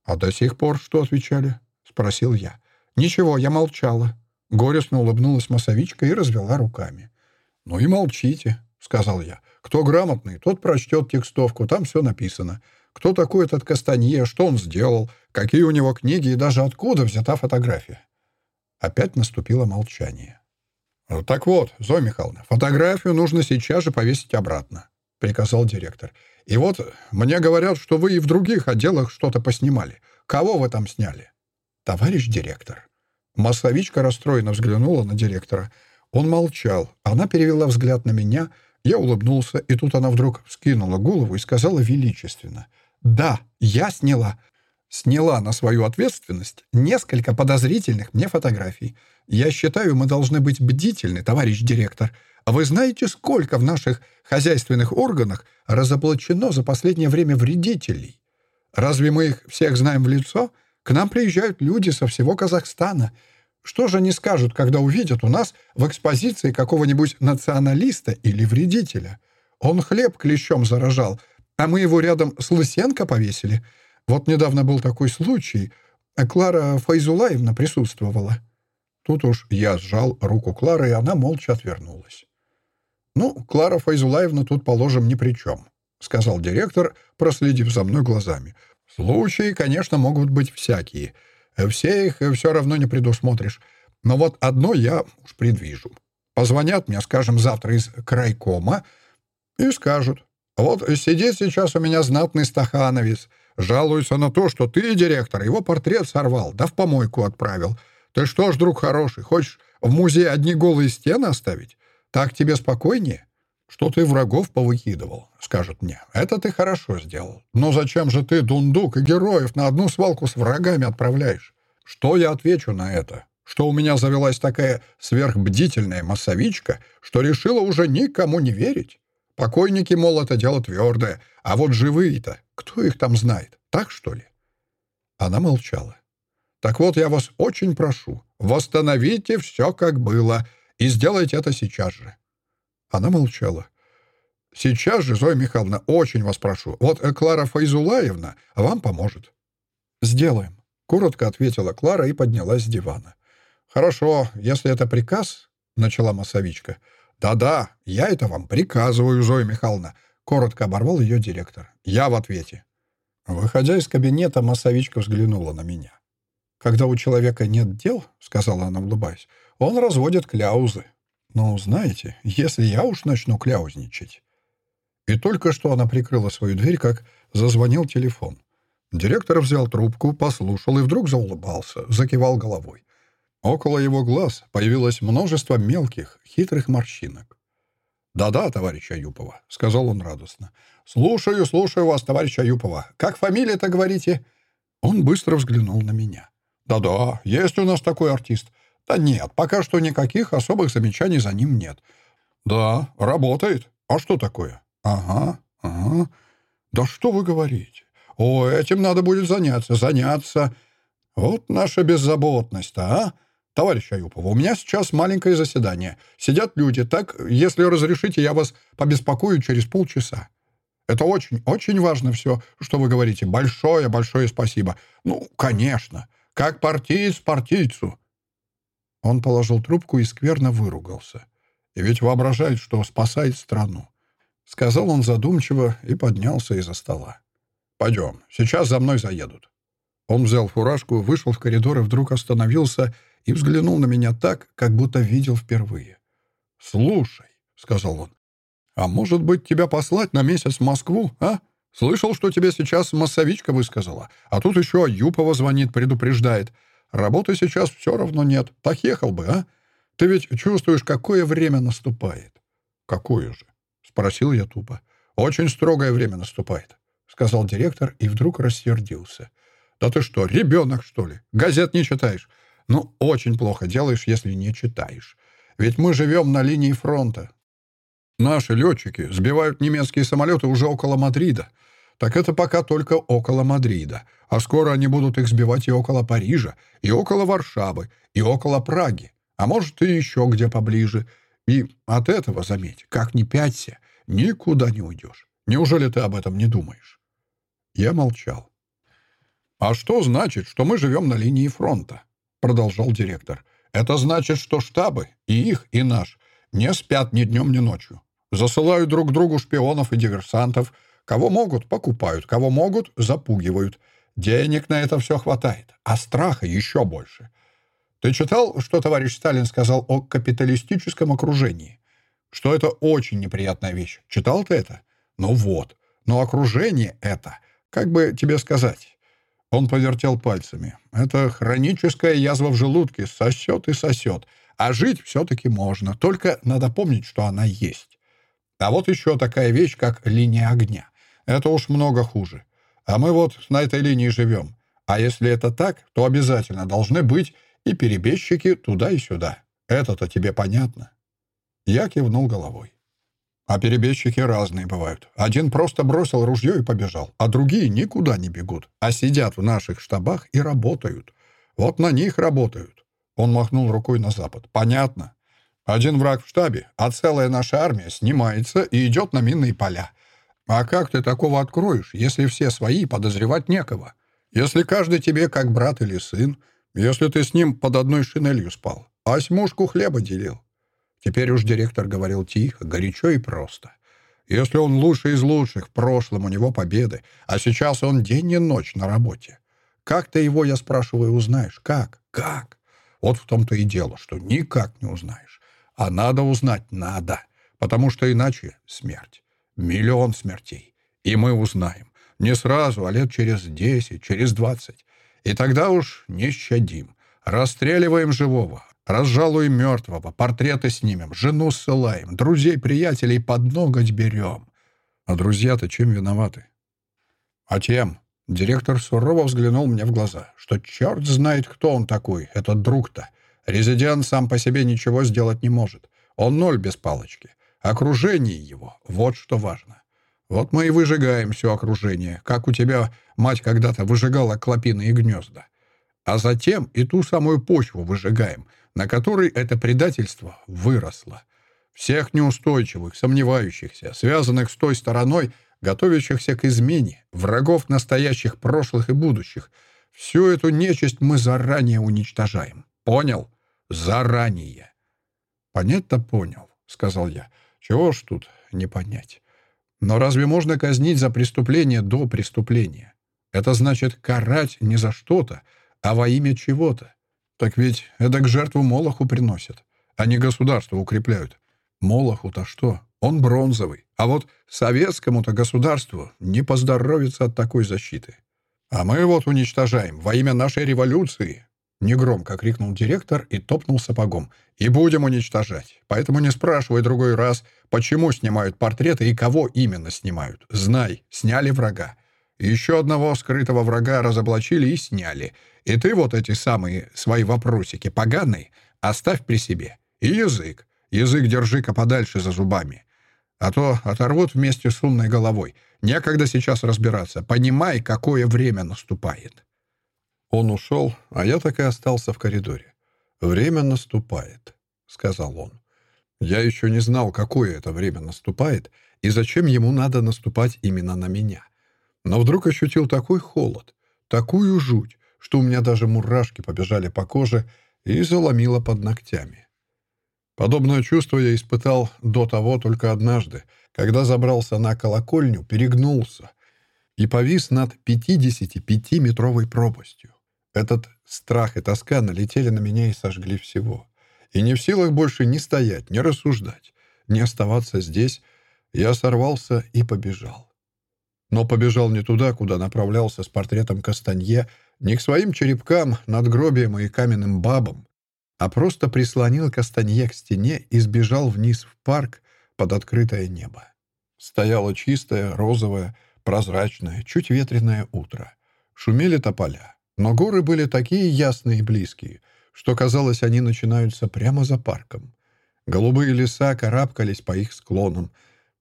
«А до сих пор что отвечали?» — спросил я. «Ничего, я молчала». Горестно улыбнулась массовичка и развела руками. «Ну и молчите», — сказал я. «Кто грамотный, тот прочтет текстовку, там все написано. Кто такой этот Кастанье, что он сделал, какие у него книги и даже откуда взята фотография». Опять наступило молчание. «Так вот, Зоя Михайловна, фотографию нужно сейчас же повесить обратно», — приказал директор. И вот мне говорят, что вы и в других отделах что-то поснимали. Кого вы там сняли?» «Товарищ директор». Массовичка расстроенно взглянула на директора. Он молчал. Она перевела взгляд на меня. Я улыбнулся, и тут она вдруг вскинула голову и сказала величественно. «Да, я сняла. Сняла на свою ответственность несколько подозрительных мне фотографий. Я считаю, мы должны быть бдительны, товарищ директор. А вы знаете, сколько в наших хозяйственных органах разоблачено за последнее время вредителей? Разве мы их всех знаем в лицо? К нам приезжают люди со всего Казахстана. Что же они скажут, когда увидят у нас в экспозиции какого-нибудь националиста или вредителя? Он хлеб клещом заражал, а мы его рядом с Лысенко повесили. Вот недавно был такой случай. Клара Файзулаевна присутствовала. Тут уж я сжал руку Клары, и она молча отвернулась. «Ну, Клара Файзулаевна тут, положим, ни при чем», — сказал директор, проследив за мной глазами. «Случаи, конечно, могут быть всякие. Все их все равно не предусмотришь. Но вот одно я уж предвижу. Позвонят мне, скажем, завтра из крайкома и скажут. Вот сидит сейчас у меня знатный стахановец, жалуется на то, что ты, директор, его портрет сорвал, да в помойку отправил. Ты что ж, друг хороший, хочешь в музее одни голые стены оставить? Так тебе спокойнее? Что ты врагов повыкидывал, скажут мне. Это ты хорошо сделал. Но зачем же ты дундук и героев на одну свалку с врагами отправляешь? Что я отвечу на это? Что у меня завелась такая сверхбдительная массовичка, что решила уже никому не верить? Покойники, мол, это дело твердое, а вот живые-то, кто их там знает? Так, что ли?» Она молчала. «Так вот, я вас очень прошу, восстановите все, как было, и сделайте это сейчас же». Она молчала. «Сейчас же, Зоя Михайловна, очень вас прошу. Вот Клара Файзулаевна вам поможет». «Сделаем», — коротко ответила Клара и поднялась с дивана. «Хорошо, если это приказ», — начала массовичка. «Да-да, я это вам приказываю, Зоя Михайловна», — коротко оборвал ее директор. «Я в ответе». Выходя из кабинета, массовичка взглянула на меня. «Когда у человека нет дел, — сказала она, улыбаясь, — он разводит кляузы. Ну, знаете, если я уж начну кляузничать...» И только что она прикрыла свою дверь, как зазвонил телефон. Директор взял трубку, послушал и вдруг заулыбался, закивал головой. Около его глаз появилось множество мелких, хитрых морщинок. «Да-да, товарищ Аюпова», — сказал он радостно. «Слушаю, слушаю вас, товарищ Аюпова. Как фамилия-то говорите?» Он быстро взглянул на меня. «Да-да, есть у нас такой артист. Да нет, пока что никаких особых замечаний за ним нет. Да, работает. А что такое? Ага, ага. Да что вы говорите? О, этим надо будет заняться, заняться. Вот наша беззаботность-то, а? «Товарищ Аюпов, у меня сейчас маленькое заседание. Сидят люди. Так, если разрешите, я вас побеспокою через полчаса. Это очень, очень важно все, что вы говорите. Большое-большое спасибо. Ну, конечно. Как партиец партийцу». Он положил трубку и скверно выругался. И ведь воображает, что спасает страну. Сказал он задумчиво и поднялся из-за стола. «Пойдем, сейчас за мной заедут». Он взял фуражку, вышел в коридор и вдруг остановился и взглянул на меня так, как будто видел впервые. «Слушай», — сказал он, — «а может быть, тебя послать на месяц в Москву, а? Слышал, что тебе сейчас массовичка высказала, а тут еще Аюпова звонит, предупреждает. Работы сейчас все равно нет. Так ехал бы, а? Ты ведь чувствуешь, какое время наступает». «Какое же?» — спросил я тупо. «Очень строгое время наступает», — сказал директор и вдруг рассердился. «Да ты что, ребенок, что ли? Газет не читаешь? Ну, очень плохо делаешь, если не читаешь. Ведь мы живем на линии фронта. Наши летчики сбивают немецкие самолеты уже около Мадрида. Так это пока только около Мадрида. А скоро они будут их сбивать и около Парижа, и около Варшавы, и около Праги. А может, и еще где поближе. И от этого, заметь, как ни пяться, никуда не уйдешь. Неужели ты об этом не думаешь?» Я молчал. «А что значит, что мы живем на линии фронта?» продолжал директор. «Это значит, что штабы, и их, и наш, не спят ни днем, ни ночью. Засылают друг другу шпионов и диверсантов. Кого могут, покупают, кого могут, запугивают. Денег на это все хватает, а страха еще больше. Ты читал, что товарищ Сталин сказал о капиталистическом окружении? Что это очень неприятная вещь. Читал ты это? Ну вот. Но окружение это, как бы тебе сказать, он повертел пальцами. «Это хроническая язва в желудке, сосет и сосет. А жить все-таки можно, только надо помнить, что она есть. А вот еще такая вещь, как линия огня. Это уж много хуже. А мы вот на этой линии живем. А если это так, то обязательно должны быть и перебежчики туда и сюда. Это-то тебе понятно?» Я кивнул головой. А перебежчики разные бывают. Один просто бросил ружье и побежал, а другие никуда не бегут, а сидят в наших штабах и работают. Вот на них работают. Он махнул рукой на запад. Понятно. Один враг в штабе, а целая наша армия снимается и идет на минные поля. А как ты такого откроешь, если все свои, подозревать некого? Если каждый тебе как брат или сын, если ты с ним под одной шинелью спал, а осьмушку хлеба делил, Теперь уж директор говорил тихо, горячо и просто. Если он лучший из лучших, в прошлом у него победы, а сейчас он день и ночь на работе. Как ты его, я спрашиваю, узнаешь? Как? Как? Вот в том-то и дело, что никак не узнаешь. А надо узнать, надо. Потому что иначе смерть. Миллион смертей. И мы узнаем. Не сразу, а лет через десять, через двадцать. И тогда уж не щадим. Расстреливаем живого, Разжалуем мертвого, портреты снимем, жену ссылаем, друзей-приятелей под ноготь берем. А друзья-то чем виноваты? А тем, директор сурово взглянул мне в глаза, что черт знает, кто он такой, этот друг-то. Резидент сам по себе ничего сделать не может. Он ноль без палочки. Окружение его — вот что важно. Вот мы и выжигаем все окружение, как у тебя мать когда-то выжигала клопиные гнезда. А затем и ту самую почву выжигаем — на которой это предательство выросло. Всех неустойчивых, сомневающихся, связанных с той стороной, готовящихся к измене, врагов настоящих, прошлых и будущих, всю эту нечисть мы заранее уничтожаем. Понял? Заранее. Понять-то понял, сказал я. «Чего ж тут не понять? Но разве можно казнить за преступление до преступления? Это значит карать не за что-то, а во имя чего-то. Так ведь это к жертву Молоху приносят, а не государство укрепляют. Молоху-то что? Он бронзовый. А вот советскому-то государству не поздоровится от такой защиты. А мы вот уничтожаем во имя нашей революции. Негромко крикнул директор и топнул сапогом. «И будем уничтожать. Поэтому не спрашивай другой раз, почему снимают портреты и кого именно снимают. Знай, сняли врага. Еще одного скрытого врага разоблачили и сняли. И ты вот эти самые свои вопросики поганые оставь при себе. И язык. Язык держи-ка подальше за зубами. А то оторвут вместе с умной головой. Некогда сейчас разбираться. Понимай, какое время наступает». Он ушел, а я так и остался в коридоре. «Время наступает», — сказал он. Я еще не знал, какое это время наступает и зачем ему надо наступать именно на меня. Но вдруг ощутил такой холод, такую жуть, что у меня даже мурашки побежали по коже и заломило под ногтями. Подобное чувство я испытал до того только однажды, когда забрался на колокольню, перегнулся и повис над 55-метровой пропастью. Этот страх и тоска налетели на меня и сожгли всего. И не в силах больше ни стоять, ни рассуждать, ни оставаться здесь, я сорвался и побежал. Но побежал не туда, куда направлялся с портретом Кастанье, не к своим черепкам, надгробиям и каменным бабам, а просто прислонил Кастанье к стене и сбежал вниз в парк под открытое небо. Стояло чистое, розовое, прозрачное, чуть ветреное утро. Шумели тополя. Но горы были такие ясные и близкие, что, казалось, они начинаются прямо за парком. Голубые леса карабкались по их склонам.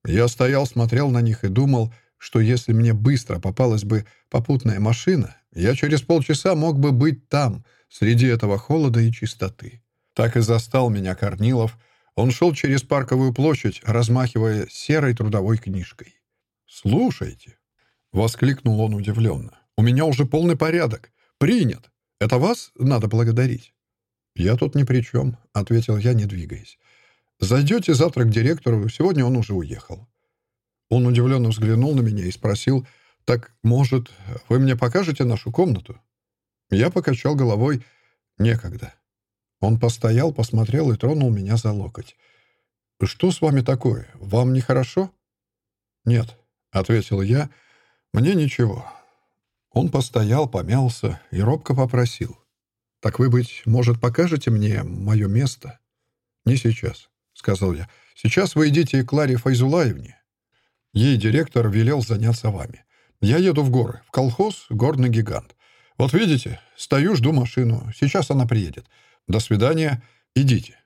Я стоял, смотрел на них и думал, что если мне быстро попалась бы попутная машина, я через полчаса мог бы быть там, среди этого холода и чистоты. Так и застал меня Корнилов. Он шел через парковую площадь, размахивая серой трудовой книжкой. «Слушайте!» — воскликнул он удивленно. «У меня уже полный порядок. «Принят. Это вас надо благодарить». «Я тут ни при чем», — ответил я, не двигаясь. «Зайдете завтра к директору, сегодня он уже уехал». Он удивленно взглянул на меня и спросил, «Так, может, вы мне покажете нашу комнату?» Я покачал головой, «Некогда». Он постоял, посмотрел и тронул меня за локоть. «Что с вами такое? Вам нехорошо?» «Нет», — ответил я, — «мне ничего. Он постоял, помялся и робко попросил. «Так вы, быть может, покажете мне мое место?» «Не сейчас», — сказал я. «Сейчас вы идите к Кларе Файзулаевне. Ей директор велел заняться вами. Я еду в горы, в колхоз «Горный гигант». Вот видите, стою, жду машину. Сейчас она приедет. До свидания. Идите».